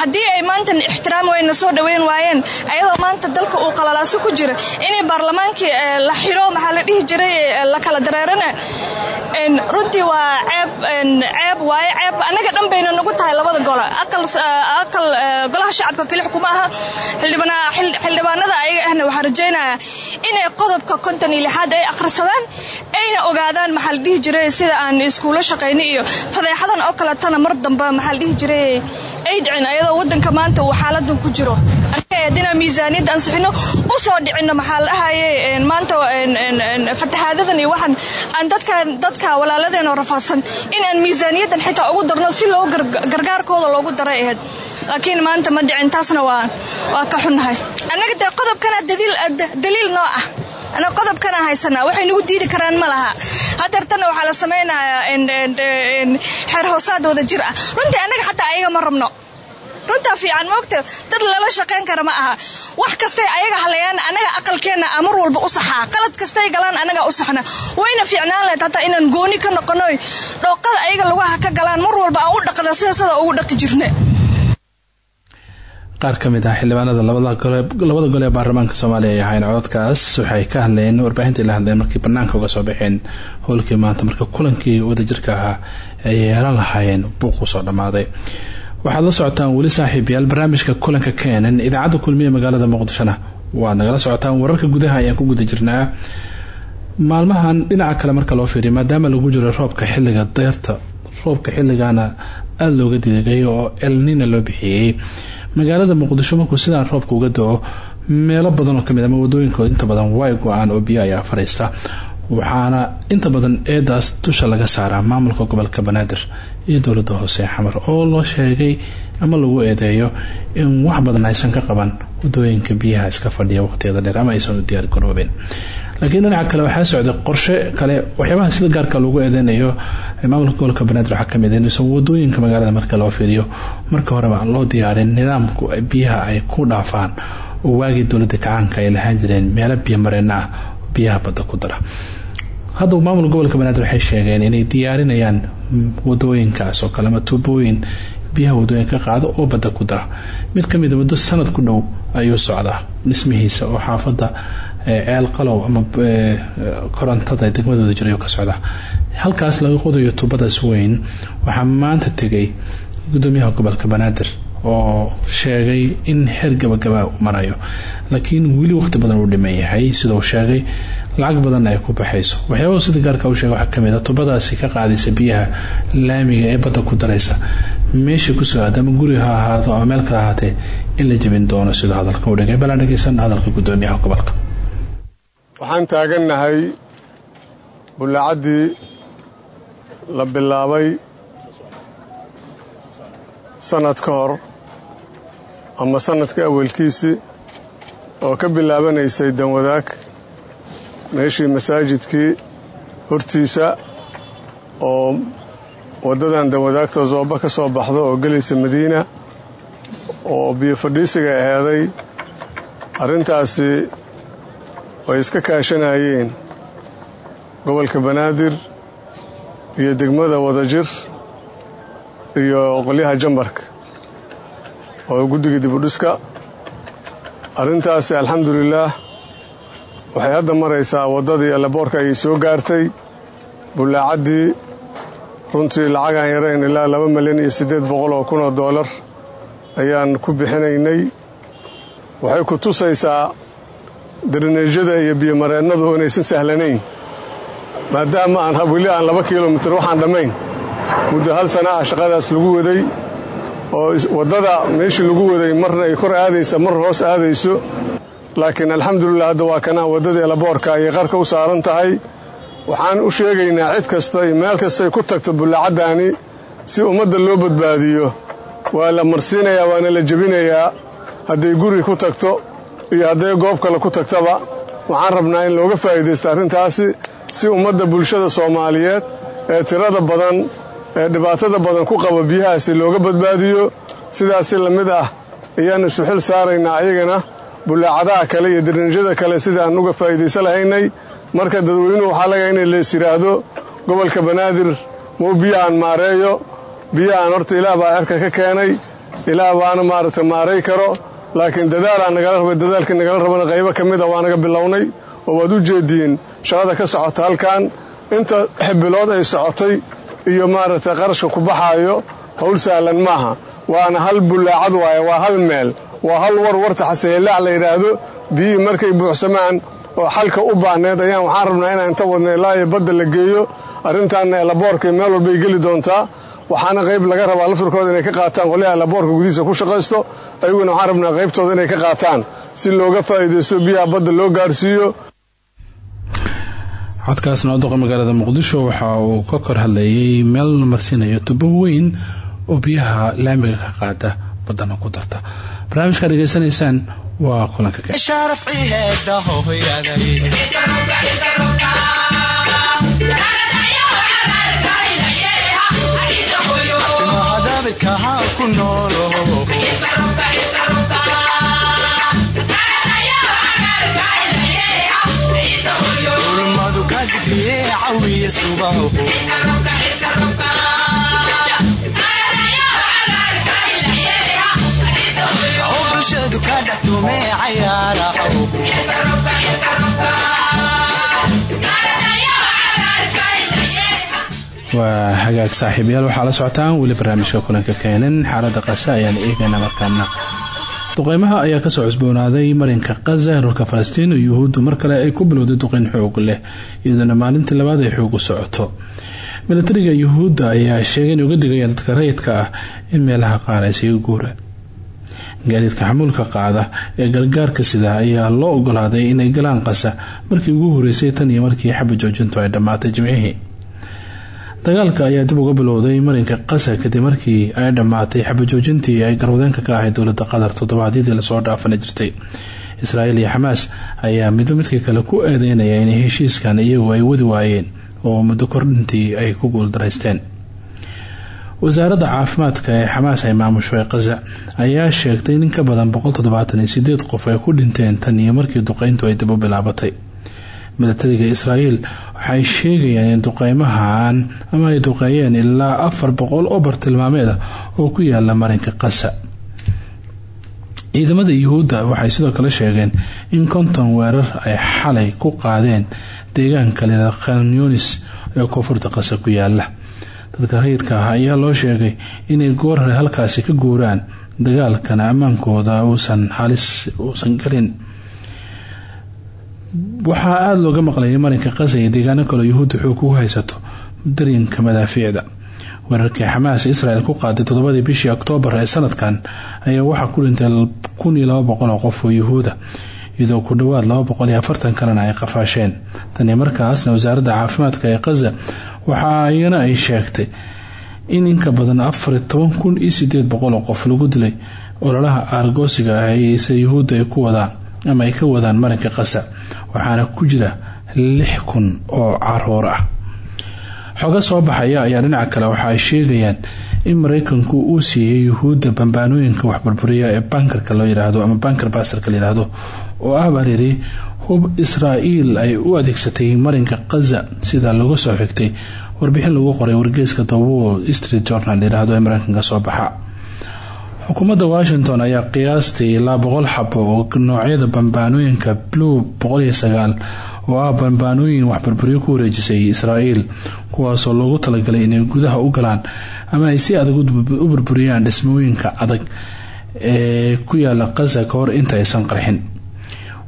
Haddii ay maantan ixtiraam weyna soo dhaweyn waayeen ayadoo maanta dalka uu qalalaaso ku jira inay baarlamaankii la xiro maxaa la dhihi jiray la kala dareerana runtii waa ceeb ceeb waaye ceeb annaga dhan nagu tahay labada golo. Aqal golaha shacabka kelix kuma aha. Xildhibaanada ayaga ahna waxaa rajaynaya inay qodobka konton iyo lixaad ay akhrisadaan ayna ogaadaan maxaa la jiray sida aan iskuulo shaqayna iyo fadeexadan oo kaletana mar dambe maxaa la jiray. Ay dhicin ayadoo waddanka maanta uu xaaladan ku jiro. Ahayd inaan miisaaniyadda ansixino u soo dhicinno maxaa la dhahaye maanta fatahaadadan iyo waxaan aan dadkan dadka walaaladeenoo rafaadsan. In aan miisaaniyaddan xitaa ugu darno si loo gargaarkooda loogu daray ahayd laakiin maanta ma dhicin taasna waa ka xunnahay. Annaga dee qodobkana daliil noo ah. Ana qodobkana haysanaa waxay nagu diidi karaan ma laha. Hadeertana waxaa la samaynayaa xeer hoosaad wada jir ah. Runtii annaga xataa ayaga ma rabno. Runtaa fiican moogta dad lala shaqayn kara ma aha. Wax kastay ayaga halayaan annaga aqalkeenna a mar walba u saxaa. Qalad kastay galaan annaga u saxna. Wayna fiicnaan lahayd hataa inaan gooni ka noqonoy. Dhooqada ayaga lugaha ka galaan mar walba aan u dhaqno sida sida ugu dhaqi jirne qaar ka mid ah xildhibaanada labada gole ee baarlamaanka soomaaliya ay ahayn codadkaas waxay ka hadleen warbaahintai la hadleen markii banaanka uga soo baxeen howlkii maanta marka kulankii wadajirka ahaa ay yeelan lahaayeen buuq u soo dhammaaday. Waxaad la socotaan weli saaxiibayaal barnaamijka kulanka keenan idaacadda kulmiye magaalada muqdishona. Waad nagala socotaan wararka gudaha ayaan ku guda jirnaa. Maalmahan dhinaca kale marka loo fiiriyo maadaama lagu jiro roobka xilliga deyrta roobka xilligaana aada looga diigay oo elnina loo bixiyey magaalada muqdisho markuu sidaan roobka uga do-o meelo badan oo ka mid ama wadooyinkood inta badan way go'aan oo biyo ayaa fariista waxaana inta badan eedaas dusha laga saaraa maamulka gobolka banaadir iyo dowladda hoose xamar oo loo sheegay ama lagu eedeeyo in wax badan aysan ka qaban waddooyinka biyaha iska fadhiya waqtiyada dheer ama aysan u diyaar garoobin laakiin dhinaca kale waxaa socday qorshe kale waxyaabaha sida gaarka lagu eedeynayo maamulka gobolka banaadir waxaa ka mid inuusan waddooyinka magaalada marka loo fiiriyo. Marka horeba loo diyaarin nidaamku biyaha ay ku dhaafaan. Oo waagii dowladda kacaanka ay lahaan jireen meelo biyo mareena ah biyaha badda ku dara. Hadda maamulka gobolka banaadir waxay sheegeen inay diyaarinayaan wadooyinkaas oo kale ama biyaha waddooyinka qaado oo badda ku dara. Mid kamida muddo sanad ku dhow ayuu socdaa dhismihiisa oo xaafada ceel qalow ama korontada degmadooda jirayo ka socda. Halkaas laga qodayo tuubadaas weyn waxaa maanta tegay gudoomiyaha gobolka banaadir oo sheegay in heer gabagaba marayo laakiin weli waqti badan uu dhiman yahay sheegay lacag badanna ay ku baxayso. Waxyaabah sida gaarka u sheegay waxaa ka mid a tubadaasi ka qaadaysa biyaha laamiga ee badda ku daraysa. Meeshii ku soo aada ama guri ha ahaato ama meel kale ahaatee in la jebin doono siduu hadalka u dhigay. Dhegeysan hadalka gudoomiyaha gobolka waxaan taagannahay bullacaddii la bilaabay sannad ka hor ama sannadka awalkiisii oo ka bilaabanaysay danwadaag meeshii masaajidkii hortiisa oo waddadan danwadaagta zooba ka soo baxdo oo gelaysa madiina oo biyo fadhiisiga aheeday arrintaasi ay iska kaashanayeen gobolka banaadir iyo degmada wadajir iyo qolyaha jambarka oo guddiga dibudhiska arrintaasi alxamdulilaah waxay hadda maraysaa waddadii elaboorka ayay soo gaartay. Bullaacaddii runtii lacagaan yarayn ilaa laba milyan iyo siddeed boqol oo kun oo doolar ayaan ku bixinaynay. Waxay ku tusaysaa darineejyada iyo biyomareennadu inaysan sahlanayn. Maadaama aan weli aan laba kilomitir waxaan dhammayn muddo hal sana ah shaqadaas lagu waday oo waddada meeshii lagu waday marna ay kor aadaysa mar hoos aadayso. Laakiin alxamdulilah hadda waa kanaa waddadii elaboorka ayay qarka u saaran tahay. Waxaan u sheegaynaa cid kasta iyo meel kastay ku tagto bullaacaddaani si ummadda loo badbaadiyo. Waa la marsiinayaa waana la jebinayaa. Hadday guri ku tagto iyo hadday goob kale ku tagtaba waxaan rabnaa in looga faa'iidaysto arrintaasi si ummadda bulshada soomaaliyeed ee tirada badan ee dhibaatada badan ku qaba biyahaasi looga badbaadiyo. Sidaasi la mid ah ayaan isu xil saaraynaa ayagana bullaacadaha kale iyo dariinjyada kale sidaan uga faa'iidaysa lahaynay. Marka dadweynuhu waxaa laga inay lees yidhaahdo gobolka banaadir muu biyahan maareeyo? Biyahan horta ilaah baa cerka ka keenay. Ilaah baana maaragta maaray karo laakiin dadaalaa nagala raba dadaalkii nagala rabana qaybo ka mid a waa naga bilownay oo waad u jeediin shaqada ka socota halkan inta xibilood ay socotay iyo maaragtay qarashka ku baxaayo howl sahlan maaha. Waana hal bullaacad waaye waa hal meel waa hal war warta xasehelaac la yidhaahdo biyihii markay buuxsamaan oo xalka u baahneed ayaan waxaan rabnaa inaan inta wadna ilaa iyo badda la geeyo. Arrintaanna elaboorkay meel walbay geli doontaa waxaana qayb laga rabaa lafirkooda inay ka qaataan qolyaha laboorka gudihiisa ku shaqaysto ayaguna waxaan rabnaa qaybtooda inay ka qaataan. Si looga faa'iidaysto biyaha badda loo gaarsiiyo. Codkaasna odoqa magaalada muqdisho waxa uu ka kor hadlayay meel la marsiinayo tubo weyn oo biyaha laamiga ka qaada badana ku darta. Barnaamijkaa dhegeysanaysaan waa kulanka ulmadu ka digriye cawiya subaho bulshadu ka dhextume cayaaraho waa hagaag saaxiibayaal waxaa la socotaan weli barnaamijka kulanka keenan. Xaalada qasa ayaan eegana markaana. Duqeymaha ayaa ka soo cusboonaaday marinka kaza dhulka falastiin oo yuhuuddu. Mar kale ay ku bilowday duqeyn xoog leh iyadoona maalintii labaad ay xoogu socoto. Milatariga yuhuudda ayaa sheegay in uga digayaan dadka rayidka ah in meelaha qaar ay siga guuraan gaadiidka xamuulka qaada ee gargaarka sida ayaa loo ogolaaday inay galaan qasa markii ugu horeysay tan iyo markii xaba joojintu ay dhammaatay jimcihii dagaalka ayaa dib uga bilowday marinka qasa kadib markii ay dhammaatay xabajoojintii ay garwadeenka ka ahayd dowladda qatar. Toddobaadyadii la soo dhaafana jirtay. Israa'iil iyo xamaas ayaa midba midka kale ku eedeynaya inay heshiiskan iyagu ay wadi waayeen oo muddo kordhintii ay ku guuldaraysteen wasaaradda caafimaadka ee xamaas ay maamusho ee qaza ayaa sheegtay in ka badan qof ay ku dhinteen tan iyo markii duqeyntu ay dib u bilaabatay milatariga israa'iil waxay sheegayaan in duqeymahan ama ay duqeeyeen ilaa afar boqol oo bartilmaameed ah oo ku yaalla marinka qasa ciidamada yuhuudda waxay sidoo kale sheegeen in konton weerar ay xalay ku qaadeen deegaanka lila khanyunis ee koonfurta qasa ku yaalla dadka rayidka ah ayaa loo sheegay inay goor hore halkaasi ka guuraan dagaalkana ammaankooda uusan halis uusan galin waxaa aada looga maqlayay marinka qasa iyo deegaano kaloo yuhuudda xoog kugu haysato daryanka madaafiicda weerarkii xamaas israel ku qaaday toddobadii bishii oktoobar ee sanadkan ayaa waxaa ku dhintay kun iyo laba boqol oo qof oo yuhuuda iyadoo ku dhowaad laba afartan kalena ay qafaasheen. Tani markaasna wasaaradda caafimaadka ee qaza waxa iyana ay sheegtay in inka badan afar toban kun iyo sideed boqol oo qof lagu dilay ololaha aargoosiga ah ise yuhuudda ay ku wadaan ama ay ka wadaan marinka qasa waxaana ku jira lix kun oo caroor ah. Xoga soo baxaya ayaa dhinaca kale waxa ay sheegayaan in mareykanku uu siiyey yuhuudda bambaanooyinka waxburburiya ee bankarka loo yiraahdo ama bankar basterka layiraahdo oo ah bareeri hub israa'iil ay u adeegsatay marinka qaza sida lagu soo xigtay warbixin lagu qoray wargeyska the wall street journal layiraahdo ee mareykanka soo baxa xukuumadda washington ayaa qiyaastii ilaa boqol xabo oo noocyada bambaanooyinka blue boqoliyo sagaal oo ah bambaanooyin waxburburyo ku wareejisay israa'iil kuwaasoo loogu talagalay inay gudaha u galaan ama ay si adag u burburiyaan dhismooyinka adag ee ku yaalla qaza ka inta aysan qarxin.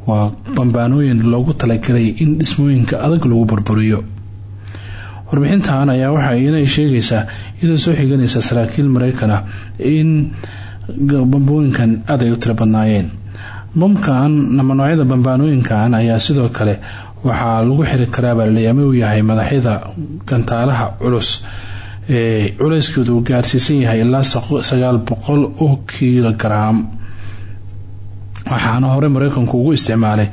Waa bambaanooyin loogu talagalay in dhismooyinka adag lagu burburiyo. Warbixintan ayaa waxa inay sheegaysaa iyadoo soo xiganaysa saraakiil mareykan in bambooyinkan aad ay u tiro badnaayeen. Bamkan ama noocyada bambaanooyinkan ayaa sidoo kale waxaa lagu xiri karaa ama uu yahay madaxyada gantaalaha culus. Ee culayskooda uu gaarsiisan yahay ilaa sagaal boqol oo kilogaram waxaana hore mareykanku ugu isticmaalay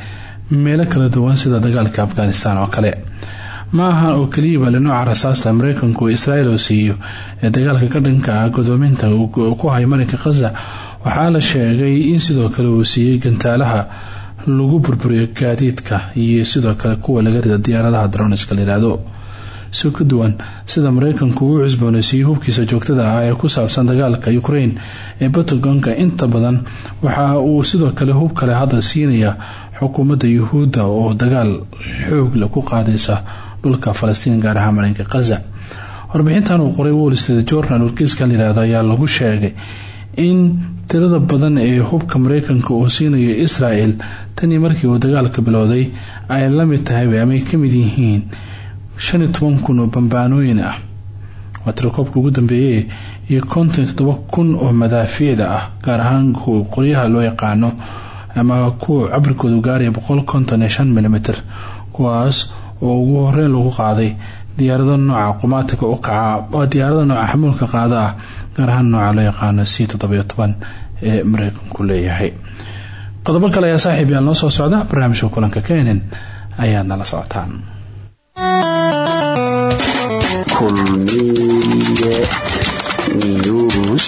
meelo kala duwan sida dagaalka afghanistan oo kale ma ahan oo keliyaba le nooca rasaasta mareykanku israel oo siiyo ee dagaalka ka dhanka ah godoominta ku hay marinka khaza waxaa la sheegay in sidoo kale uu siiyey gantaalaha lagu burburiyo gaadiidka iyo sidoo kale kuwa laga rida diyaaradaha droniska layidhaahdo si ka duwan sida mareykanku uu cusboonaysiiyey hubkiisa joogtada ah ee ku saabsan dagaalka ukraine ee batagonka inta badan waxa uu sidoo kale hub kale hadda siinaya xukuumadda yuhuudda oo dagaal xoogle ku qaadaysa dhulka falastiin gaar ahaan marinka khaza warbixintan uu qoray wall street journal wargeyskan layihahdo ayaa lagu sheegay in tirada badan ee hubka mareykanka uu siinayo israel tanii markii uu dagaalka bilowday ay la mid tahay amay ka yihiin shan iyo toban kun oo bambaanooyin ah. Waa tirakoobka ugu dambeeyey iyo konton iyo kun oo madaafiicda ah gaar ahaan qoryaha loo yaqaano ama kuwa cabirkoodu gaaraya boqol konton iyo shan milimitr kuwaas oo ugu horeyn lagu qaaday diyaarada nooca qumaatika u kaca waa diyaarada nooca xamuulka qaada ah gaar ahaan nooca loo yaqaano c toddobiyo toban ee mareykanku leeyahay. Qodobo kale ayaa saaxiib yaal noo soo socda barnaamijka kulanka kenen ayaad nala socotaan. Kulmiye news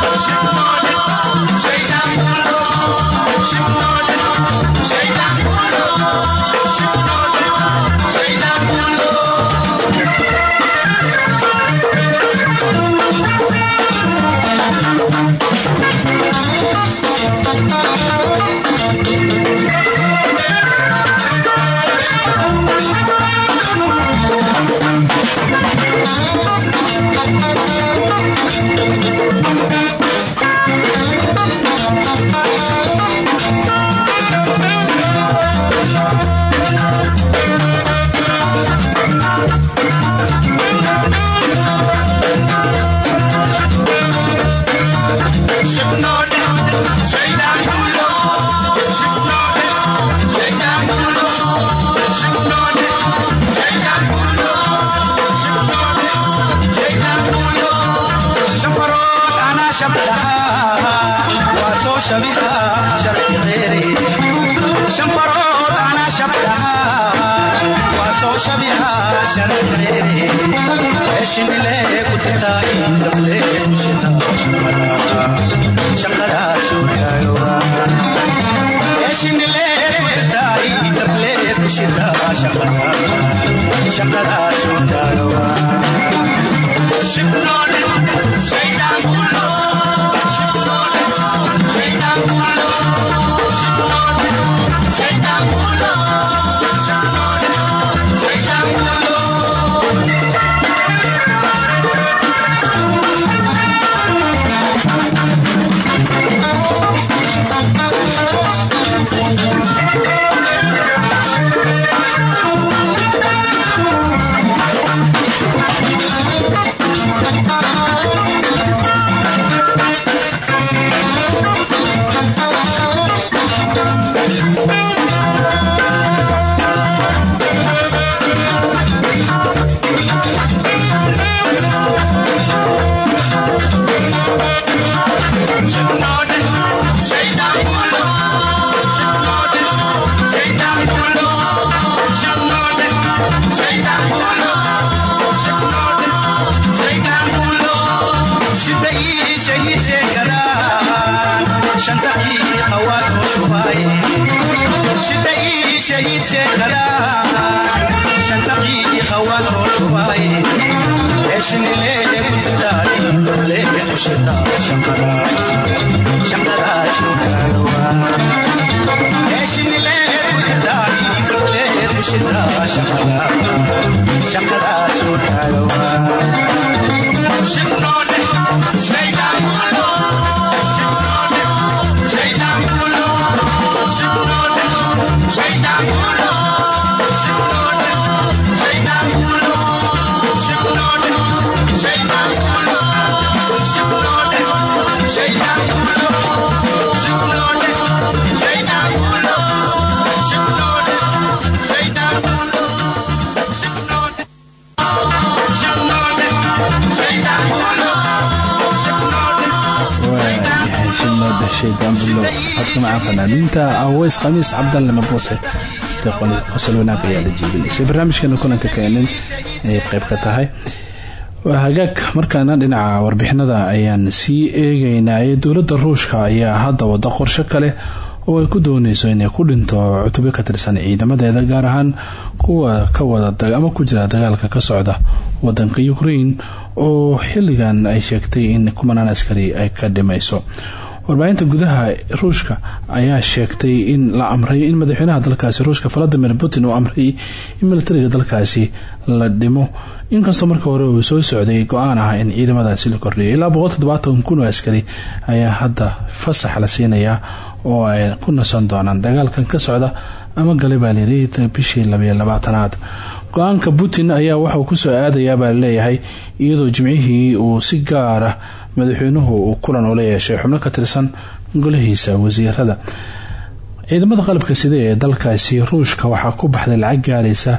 shida ii shahiid sheekada shan daqiiqi macaan fanaaniinta aweys khamiis cabdalle mabuute sida qosol wanaag ayaa la jeedinaysay barnaamijkeena kulanka keenin ayay qayb ka tahay hagaag markaana dhinaca warbixinada ayaan sii eegeynay dowladda ruushka ayaa hadda wada qorsho kale oo ay ku dooneyso inay ku dhinto cutubyo ka tirsan ciidamadeeda gaar ahaan kuwa ka wada ama ku jira dagaalka ka socda wadanka ukraine oo xilligan ay sheegtay in kumanaan askari ay ka dhimayso warbaahinta gudaha ruushka ayaa sheegtay in la amray in madaxweynaha dalkaasi ruushka valadimir putin uu amray in militariga dalkaasi la dhimo. Inkastoo marka hore uu soo socday go'aan ah in ciidamadaasi la kordhiyay. Ilaa kun oo askari ayaa hadda fasax la siinayaa oo ay ku nasan doonaan. Dagaalkan ka socda ama galay baa layiri bishii labayo labaatanaad. Go'aanka putin ayaa waxauu ku soo aadayaa baa la leeyahay iyadoo jimcihii uu si gaara madaxweynuhu uu kulan ula yeeshay xubno ka tirsan golahiisa wasiirada. Ciidamada qalabka sida ee dalkaasi ruushka waxaa ku baxday lacag gaaraysa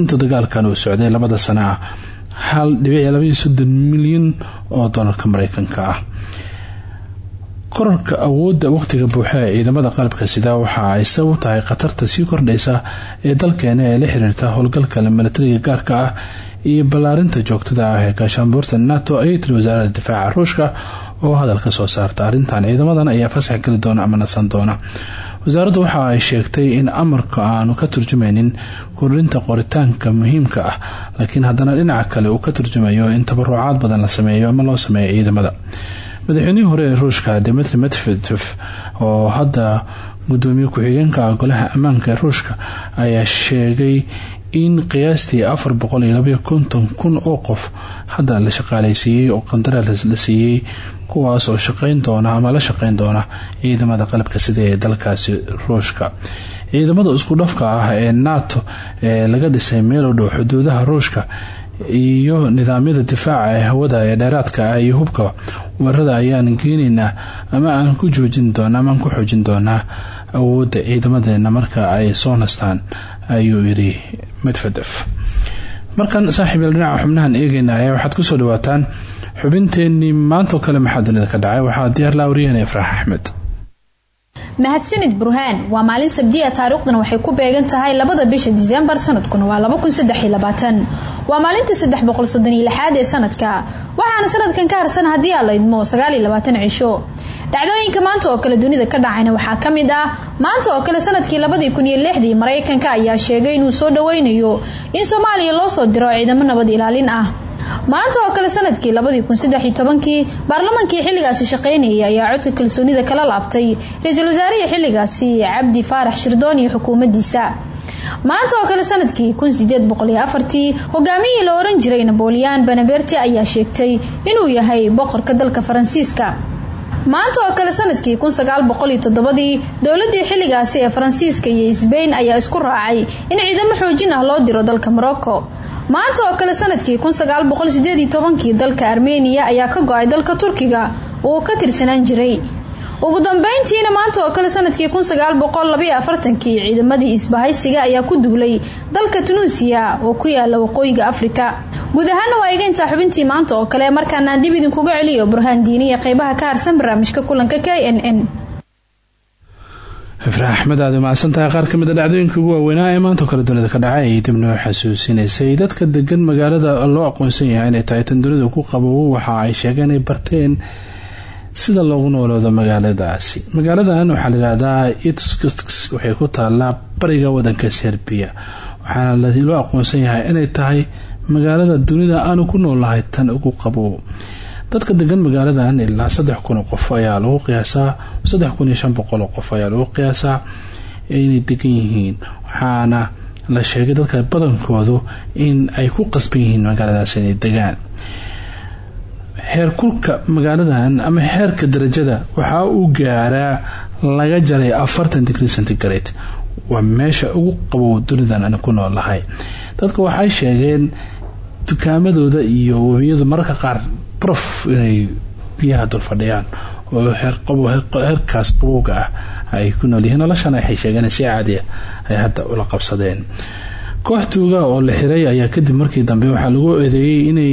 inta dagaalkan uu socday labada sana ah hal dhibic labaiyo soddon milyan oo dolarka mareykanka ah. Korarka awoodda waqtiga buuxa ee ciidamada qalabka sida waxa ay sabab u tahay khatarta sii kordhaysa ee dalkeena ee la xiriirta howlgalka militariga gaarka ah iyo ballaarinta joogtada ah ee gaashaanbuurta nato ayay tiri wasaaradda difaaca ruushka oo hadal ka soo saarta arrintan ciidamadan ayaa fasax geli doona ama nasan doona. Wasaaraddu waxa ay sheegtay in amarka aanu ka turjumaynin kordhinta qoritaanka muhiimka ah laakiin haddana dhinaca kale uu ka turjumayo in tabarucaad badan la sameeyo ama loo sameeyo ciidamada. Madaxweynihii hore ee ruushka dimitri medvedev oo hadda gudoomiye ku-xigeenka golaha ammaanka ee ruushka ayaa sheegay in qiyaastii afar boqol iyo labaiyo konton kun oo qof hadda la shaqaaleysiiyey oo qandaraas la siiyey kuwaas oo shaqeyn doona ama la shaqeyn doona ciidamada qalabka sida ee dalkaasi ruushka. Ciidamada isku dhafka ah ee nato ee laga dhisay meel u dhow xuduudaha ruushka iyo nidaamyada difaaca ee hawada ee dheeraadka ah iyo hubka weerarada ayaan geenaynaa ama aan ku joojin doona ama aan ku xoojin doonaa awoodda ciidamadeena marka ay soo nastaan ayuu yiri medvedef markan saaxiib yeel dhinaca xubnahan eegeyna ayaa waxaad ku soo dhawaataan xubinteenii maantoo kale maxaa dunida ka dhacay? Waxaa diyaar la wariyeen efraax axmed. Mahadsanid burhaan waa maalin sabdiya taariikhdana waxay ku beegan tahay labada bisha disembar sanadkuna waa waa maalinta aad ee sanadka waxaana sanadkan ka harsan haddii aa la idmo cisho dhacdooyinka maanta oo kale dunida ka dhacayna waxaa ka mid ah. Maanta oo kale sannadkii labadii maraykanka ayaa sheegay inuu soo dhaweynayo in soomaaliya loo soo diro ciidamo nabad ilaalin ah. Maanta oo kale sannadkii kii baarlamaankii xilligaasi shaqaynayay ayaa codka kalsoonida kala laabtay. Ra'iisul wasaarihii xilligaasi cabdi faarax shirdoon iyo xukuumadiisa maanta oo kale sannadkii hogaamiyihii la oran jiray naboleon beneberti ayaa sheegtay inuu yahay boqorka dalka faransiiska maanta oo kale sannadkii dii dowladii xilligaasi ee faransiiska iyo sbain ayaa isku raacay in ciidamo xoojin ah loo diro dalka morocco. Maanta oo kale sannadkii kii dalka armeniya ayaa ka go'ay dalka turkiga uu ka tirsanaan jiray ugu dambeyntiina maanta oo kale sannadkii kii ciidamadii isbahaysiga ayaa ku duulay dalka tunuusiya oo ku yaalla waqooyiga afrika. Guud ahaana waa iga xubintii maanta oo kale markaanaan dib idinkuga celiyo burhaan diiniya qeybaha ka harsan barnaamijka kulanka k n n. Ifraax axmed aad umacsan tahay qaar ka mid a dhacdooyinka ugu waaweynaa ee maantao kale dunida ka dhacay. Ay dib noo xasuusinaysay dadka degan magaalada loo aqoonsan yahay inay tahay tan dunida ku qabow waxa ay sheegeen ay barteen sida loogu nooloodo magaaladaasi. Magaaladan waxaa layihahdaa itsk waxay ku taalaa bariga wadanka serbiya. Waxaana loo aqoonsan yahay inay tahay magaalada dunida aanu ku noolnahay tan ugu qabow. Dadka degan magaaladan ilaa saddex kun oo qof ayaa lagu qiyaasaa saddex kun iyo shan boqol oo qof ayaa lagu qiyaasaa inay degan yihiin. Waxaana la sheegay dadka badankoodu in ay ku qasban yihiin magaaladaas inay degaan heerkulka magaaladan ama heerka darajada waxaa uu gaaraa laga jaray afartan digrie centigrade. Waa meesha ugu qabow dunidan aan ku noolahay dadka waxay sheegeen dukaamadooda iyo webiyadu mararka qaar baraf inay biyaha dul fadhiyaan oo heerkaas qabowga ah ay ku noolyihiin noloshana waxay sheegeen si caadiya ay hadda ula qabsadeen koox tuuga oo la xiray ayaa kadib markii dambe waxaa lagu eedeeyey inay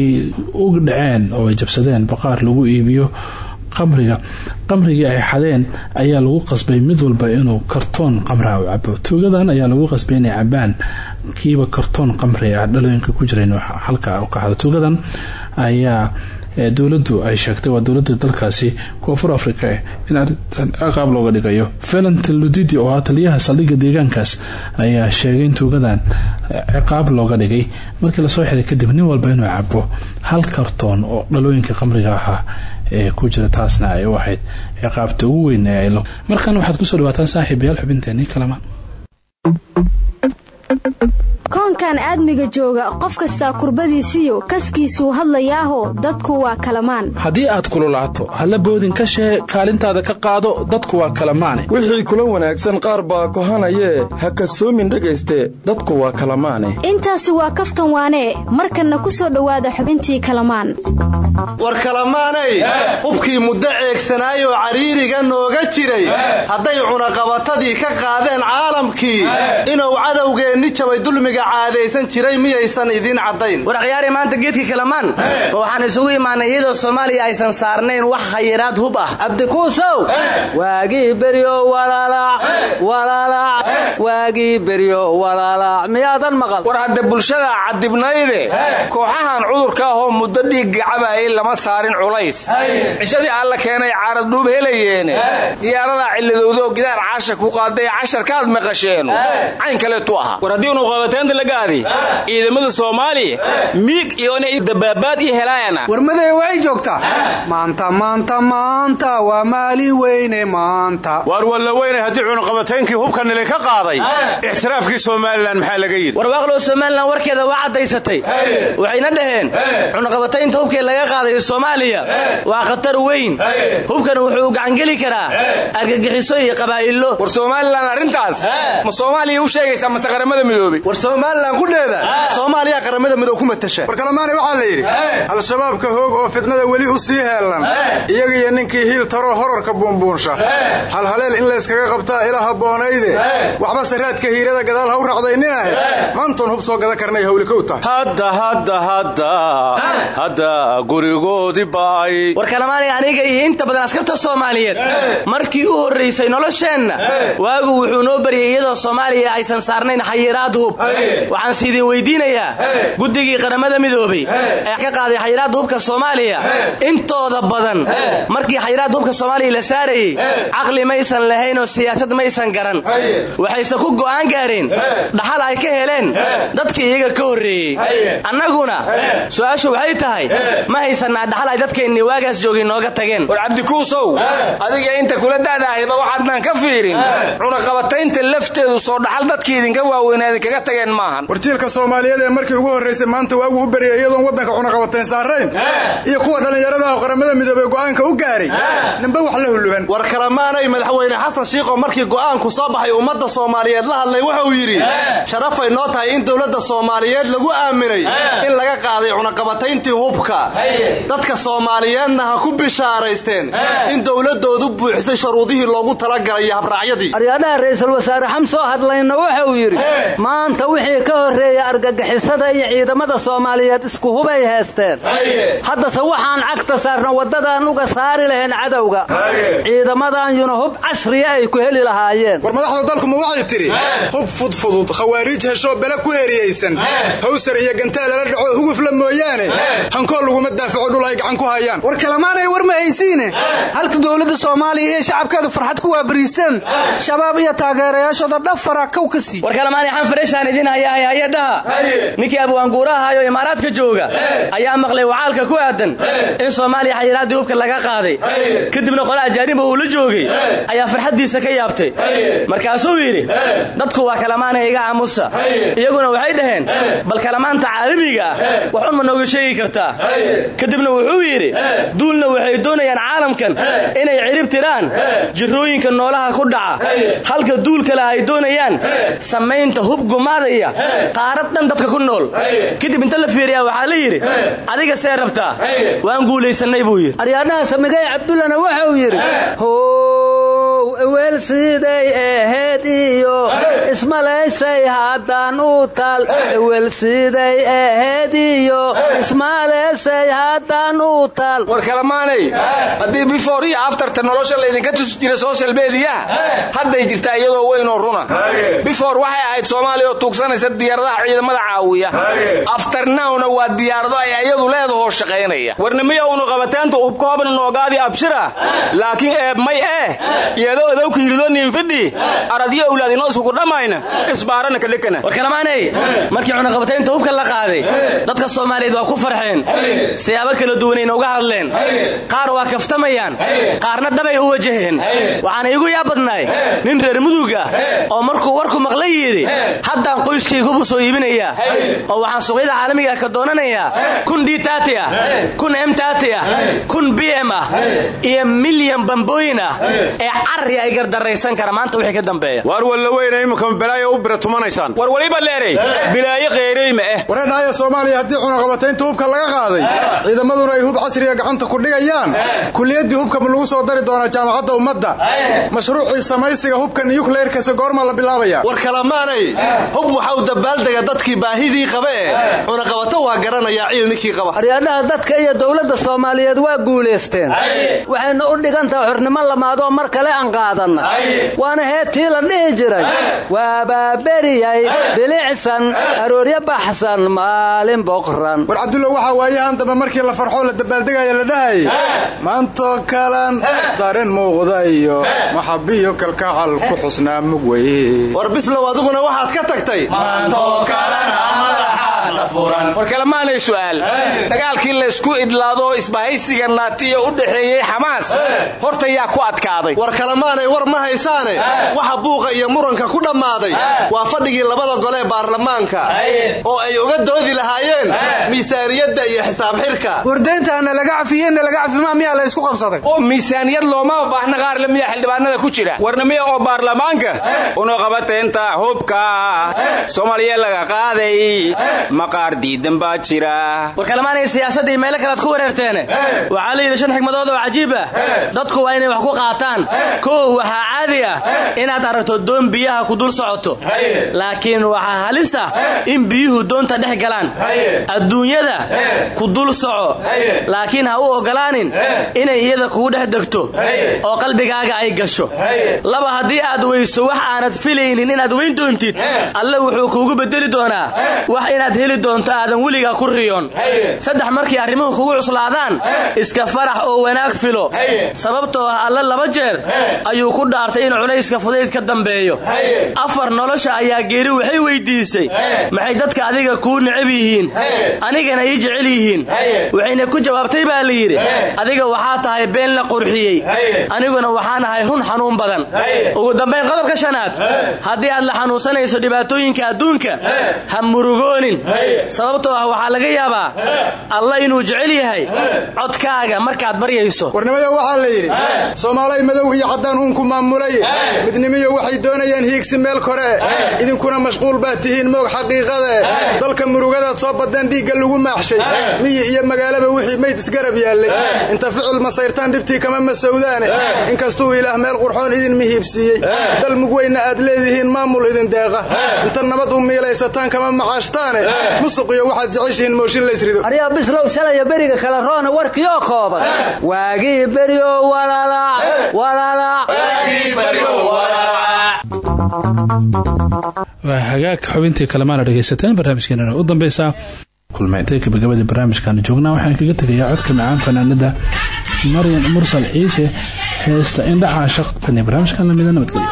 u dhaceen oo jabsadeen baqaar lagu iibiyo qamriga qamrigii ay xadeen ayaa lagu qasbay mid walba inuu kartoon qamraa u cabo tuugadan ayaa lagu qasbay inay cabaan kiiba kartoon qamri ah dhalooyinka ku jira inuu halka u kaxdo tuugadan ayaa dowladu ay sheegtay waa dowladda dalkaasi koonfur africa in arintan ciqaab looga dhigayo. Valent ludidi oo ah taliyaha saldhigga deegaankaas ayaa sheegay in tuugadan ciqaab looga dhigay. Markii la soo xiray kadib nin walba inuu cabo hal kartoon oo dhalooyinka qamriga ahaa ee ku jira taasna ay u ahayd ciqaabta ugu weyn ee markan waxaad ku soo dhawaataan saaxiibayaal xubinteeni kalama koonkan aadmiga jooga qof kastaa kurbadiisiyo kaskiisuu hadlayaaho dadku waa kalamaan. Haddii aad kululaato halla boodin ka shee kaalintaada ka qaado dadku waa kalamaane. Wixii kula wanaagsan qaar baa kohanayee ha kasoomin dhegayste dadku waa kalamaane. Intaasi waa kaftan waanee markanna ku soo dhowaada xubintii kalamaan. War kalamaanay? Hubkii muddo ceegsanaayoo cariiriga nooga jiray. Hadday cunaqabatadii ka qaadeen caalamkii. Inuu cadowgeenni jabay dulmiga caadaysan jiray miyaysan idiin caddayn. War akhyaari maanta geedkii kalamaan ma waxaan isugu imaanay iyadoo soomaaliya aysan saarnayn wax khayiraad hub ah. Abdikuusow waagii beryo waagii beryo walaalaac miyaadan maqal? War hadde bulshada cadibnayde kooxahan cudurka ahoo muddo dhiigga cabaayay lama saarin culays. Cishadii alla keenay caaradhuub helayeene diyaaradaa cilladowdoo gidaar caashar ku qaaday casharkaad maqasheenu. Cayn kaleetu ahaa haddii unuqabateenta lagaadi ciidamada soomaaliya miig iyona dabaabaad iyo helaayana. Warmadee waxay joogtaa maanta maanta maanta waa maali weyne maanta. Waar walla weyne haddii cunuqabataynkii hubka nili ka qaaday ixtiraafkii somalilan maxaa laga yidhi? Warwaaqlow somalilan warkeeda waa caddaysatay. Waxayna dhaheen cunuqabataynta hubkee laga qaaday soomaaliya waa khatar weyn. Hubkan wuxuu gacangeli karaa argagixiso iyo qabaa'ilo war somalilan arrintaas ma soomaaliya u sheegaysaa mase qaramada midoobey war somalilan qudheeda soomaaliya qaramada midow ku matasha war kalamaani waxaa la yidhi al-shabaabka hoog oo fitnada weli u sii heellan. Iyaga iyo ninkii hiil taroo horarka buunbuunsha. Halhaleel in layskaga qabtaa ila habboonayde waxba saraadka hiirada gadaal ha u racdayninahe maantoon hub soo gada karnay hawli kow tahay hadda hadda. Hadda hadda gurigoodii ba'ay. War kalamaani aniga iyo inta badan askarta soomaaliyeed. Markii u horraysay nolosheenna waagu wuxuu noo baryay iyadoo soomaaliya aysan saarnayn xayiraad hub waxaan siidin weydiinayaa guddigii qaramada midoobey ayaa ka qaaday xayiraadda hubka soomaaliya. Intooda badan markii xayiraadda hubka soomaaliya la saarayey caqli maysan lahaynoo siyaasad maysan garan. Waxayse ku go'aan gaareen. Dhaxal ay ka heleen. Dadkii iyaga ka horreeyey. Annaguna su'aashu waxay tahay ma haysannaa dhaxal ay dadkeennii waagaas joogay nooga tageen. War cabdikuusow adiga inta kula da'daahayba waxaadnaan ka fiirin? Cunaqabataynta lafteedu soo dhaxal dadkii idinka waaweynaa idinkaga tageen maahan. Warjiilka soomaaliyeed ee markii ugu horraysay maanta waagu u baryay iyadoon waddanka cunaqabatayn saarayn. Iyo kuwa dhallinyaradaah qaramada midoobey go'aanka u gaaray. Nimbe wax la hulluban war kalamaanay madaxweyne xasan shiiqoo markii go'aanku soo baxay ummadda soomaaliyeed la hadlay wuxuu yidhi sharafay noo tahay in dowladda soomaaliyeed lagu aaminay in laga qaaday cunaqabatayntii hubka dadka soomaaliyeedna ha ku bishaaraysteen in dowladoodu buuxisay shuruudihii loogu talagalay habraacyadii. Aryaadhaha ra'iisul wasaare xamsoo hadlayna wuxuu yidhi maanta wixii ka horreeya argagixisada iyo ciidamada soomaaliyeed isku hubay heesteen haddase waxaan cagta saarna waddadaan uga saari lahayn cadowga. Ciidamadan yuna hub casriya ay ku heli lahaayeen. War madaxda dalku ma waxay tidhi hub fudfudud khawaariij heshoo bele ku heriyeysan hawsar iyo gantaal lala dhaco hugufla mooyaane hankool laguma daafaco dhul ay gacan ku hayaan. War kalamaanay war ma haysiine? Halka dowladda soomaaliya iyo shacabkeedu farxad ku waabariiseen. Shabaab iyo taageerayaashooda dhafara kow ka sii. War kalamaanay xan fareeshaan idin hayaa hay'adhaha ninkii abwaanguuraha ayo imaaraadka jooga ayaa maqlay wacaalka ku aadan in soomaaliya xayiraaddii hubka laga qaaday. Kadibna qole ajaaniba uu la joogay ayaa farxaddiisa ka yaabtay. Markaasuu yidhi dadku waa kalamaana iga aamusa. Iyaguna waxay dhaheen bal kalamaanta caalamiga ah wax un nooga sheegi kartaa. Kadibna wuxuu yidhi duulna waxay doonayaan caalamkan inay cirib tiraan. Jirrooyinka noolaha ku dhaca. Halka duul kale ay doonayaan. Samaynta hub gumaadaya. Qaarad dhan dadka ku nool. Kadib inta la fiiriyaa waxaa la yidhi adiga see rabtaa? Waan guulaysannay buu yidhi. Aryaadhaha samigay cabdullana waxa uu yidhi how eweel siday ahayd iyo ismalaysay haddaan u tal ewel siday ahayd iyo war kalamaanay? Haddii bifor iyo aftarta nolosha laydinka tusi jira social mediyaha hadday jirtaa iyadoo weynoo runa. Bifor waxay ahayd soomaaliya oo tuugsanaysa diyaaradaha ciidamada caawiya aftarnawna waa diyaarado ay iyadu leedahoo shaqaynaya. Warnimiya unu qabataanta ubkoobna noogaadii abshira. Laakiin eeb may eh iyadoo odowka yirido niinfidhi aradyo awlaad inoo iskugu dhammayna isbaarana kadhekana war kalamaanay? Markii cunaqabataynta hubka la qaaday dadka soomaaliyeed waa ku farxeen. Siyaabo kala duwanayna uga hadleen. Qaar waa kaftamayaan. Qaarna dhabay u wajaheen waxaana iigu yaa badnaay nin reer muduga oo markuu warku maqla yidhi haddaan qoyskayga hub u soo iibinayaa oo waxaan suuqyada caalamiga ka doonanayaa kun dtaati ah kun emtaati ah kun bm ah iyo milyan bambooyin ah ee carri ay gardaraysan kara maanta wixii ka dambeeya. Waar walla weyna imika balaayo u bira tumanaysaan. War waliba leerey bilaayo qeyrey ma eh. Wareedhahaya soomaaliya haddii cunaqabataynta hubka laga qaaday ciidamaduna ay hub casriga gacanta ku dhigayaan. Kuliyaddii hubka ma lagu soo dari doonaa jaamacadda ummadda. Mashruucii samaysiga hubka niyukleyrkase goormaa la bilaabaya. War kalamaanay hub waxau dabaaldega dadkii baahidii qaba ee cunaqabato waa garanayaa ciil ninkii qaba. Aryaadhaha dadka iyo dowladda soomaaliyeed waa guulaysteen waxayna u dhigantaha xornimo lamaadoo mar kale aan qaadanna. Waana heetii la dhihi jiray. Waababeriyay bilicsan arooryo baxsan maalin boqran war cabdulla waxaa waayahan dambe markii la farxoo la dabaaldegaya la dhahayay maantoo kalan dareen muuqda iyo maxabiyo kalkacal ku xusnaa mug weye war bislow adiguna waxaad ka tagtay war kalamaanay su'aal dagaalkii laysku idlaado isbahaysiga naatiya u dhaxeeyey xamaas horta yaa ku adkaaday. War kalamaanay war ma haysaane. Waxa buuqa iyo muranka ku dhammaaday. Waa fadhigii labada gole ee baarlamaanka oo ay uga doodi lahaayeen miisaaniyadda iyo xisaab xirka. Wardayntaana laga cafiyeenna laga cafimaa miyaa la ysku qabsaday? Oo miisaaniyad loomaba baahna qaarle miyaa xildhibaanada ku jira. Warnamiya oo baarlamaanka unaqabateynta hubka soomaaliya laga qaaday maqaar diidan baa jira. War kalamaanay siyaasadda iyo meelo kalead ku wareerteene waxaa la yidhi shan xigmadood oo cajiib ah. Dadku waa inay wax ku qaataan. Kow waxaa caadi ah inaad aragto doon biyaha ku dul socoto. Laakiin waxaa halis ah in biyuhu doonta dhex galaan. Adduunyada ku dul soco. Laakiin ha u ogolaanin inay iyada kugu dhex degto oo qalbigaaga ay gasho. Laba haddii aad weyso wax aanad filaynin inaad weyn doontid alle wuxuu kuugu bedeli doonaa. Wax inaad heli doonto aadan weligaa ku riyoon. Saddex markii arrimuhu kugu cuslaadaan iska farax oo wanaag filo. Sababtoo ah alle laba jeer ayuu ku dhaartay in culayska fudayd ka dambeeyo. Afar nolosha ayaa geeri waxay weydiisay. Maxay dadka adiga kuu necab yihiin? Anigana ii jecel yihiin? Waxayna ku jawaabtay baa la yidhi. Adiga waxaa tahay been la qurxiyey. Aniguna waxaan ahay run xanuun badan. Ugu dambayn qodobka shanaad. Haddii aad la xanuunsanayso dhibaatooyinka adduunka ha murugoonin sababtoo ah waxaa laga yaabaa alla inuu jecel yahay codkaaga markaad baryayso. Warnimada waxaa la yidhi soomaalay madow iyo caddaan uunku maamulay. Midnimiyo waxay doonayaan hiigsi meel kore. Idinkuna mashquul baad tihiin moog xaqiiqade dalka murugadaad soo badeen dhiigga lagu maaxshay. Miyi iyo magaalaba wixii mayd isgarab yaallay inta ficil masayrtaan dhibtii kama masowdaane inkastuu ilaah meel qurxoon idin mihiibsiiyey. Dal mugweyna aad leedihiin maamul idin deeqa. Inta nabad u miilaysataan kama macaashtaane musuq iyo waxaad jeceshihiin mooshin laysridoaryaa bislow shalaya beriga kale roona warkiioo kooban. Waagii berioo waa hagaag xubintii kalemaana dhegaysateen barnaamijkeenana u dambaysaa kulmaintay gabagabada barnaamijkaana joognaa waxaan kaga tegayaa codka macaan fanaanada maryan mursal ciise heesta indhaca shaqtani barnaamijkan lamida nabadgelyo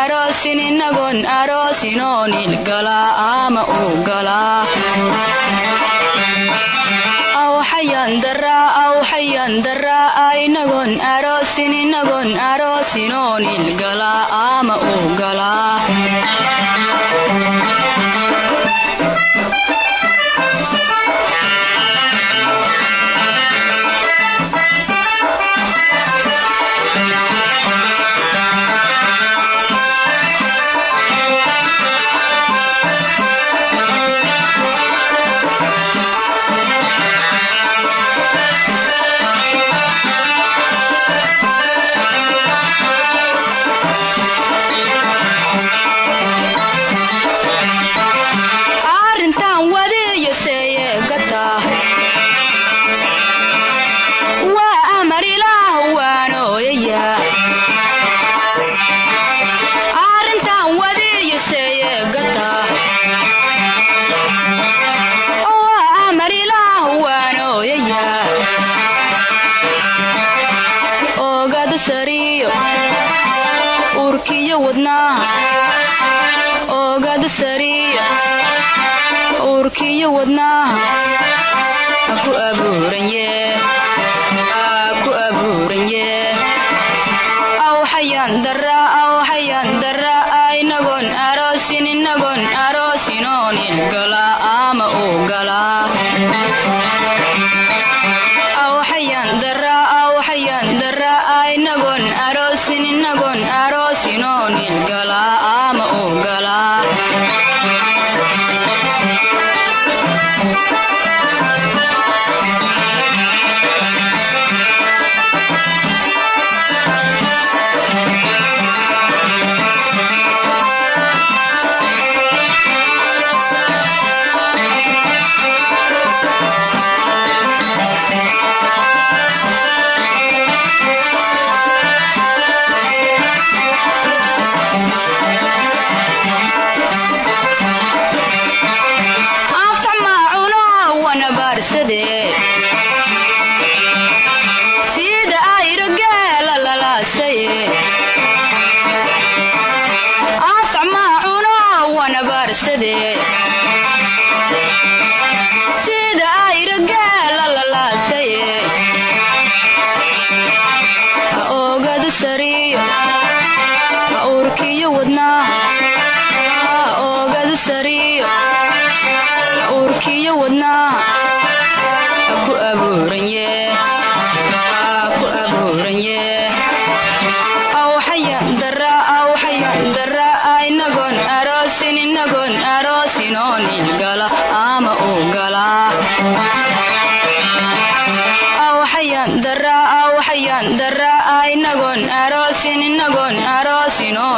aroosin inagoon aroosinoo nilgalaa ama u galaa awxayandaraa'a inagoon aroosin inagoon aroosinoo nilgalaa ama u galaa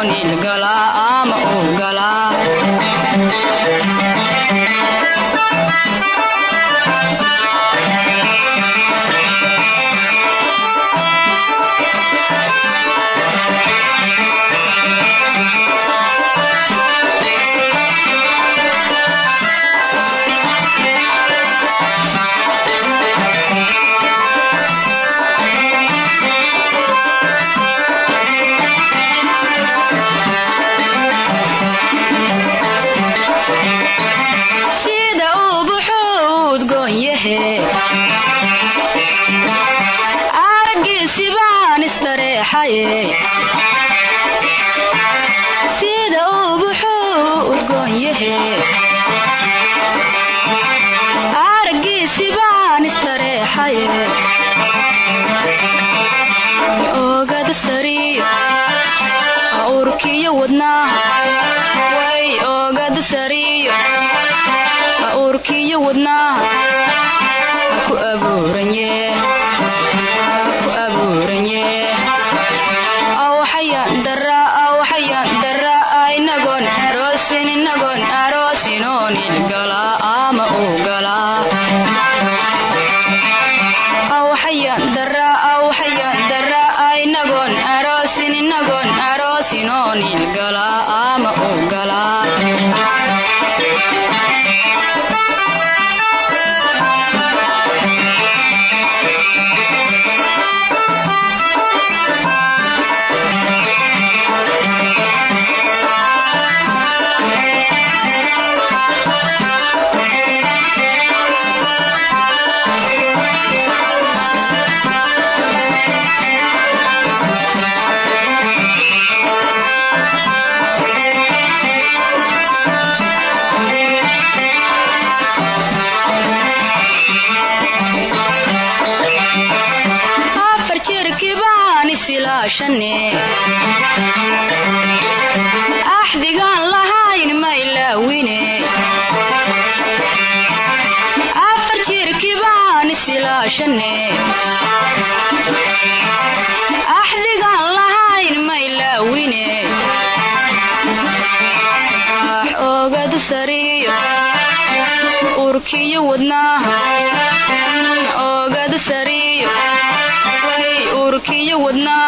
Con el السريع axdigaan lahayn maylaawine ax ogada sariyo urkiyo wadnaaha ogada sariyo way urkiyo wadnaa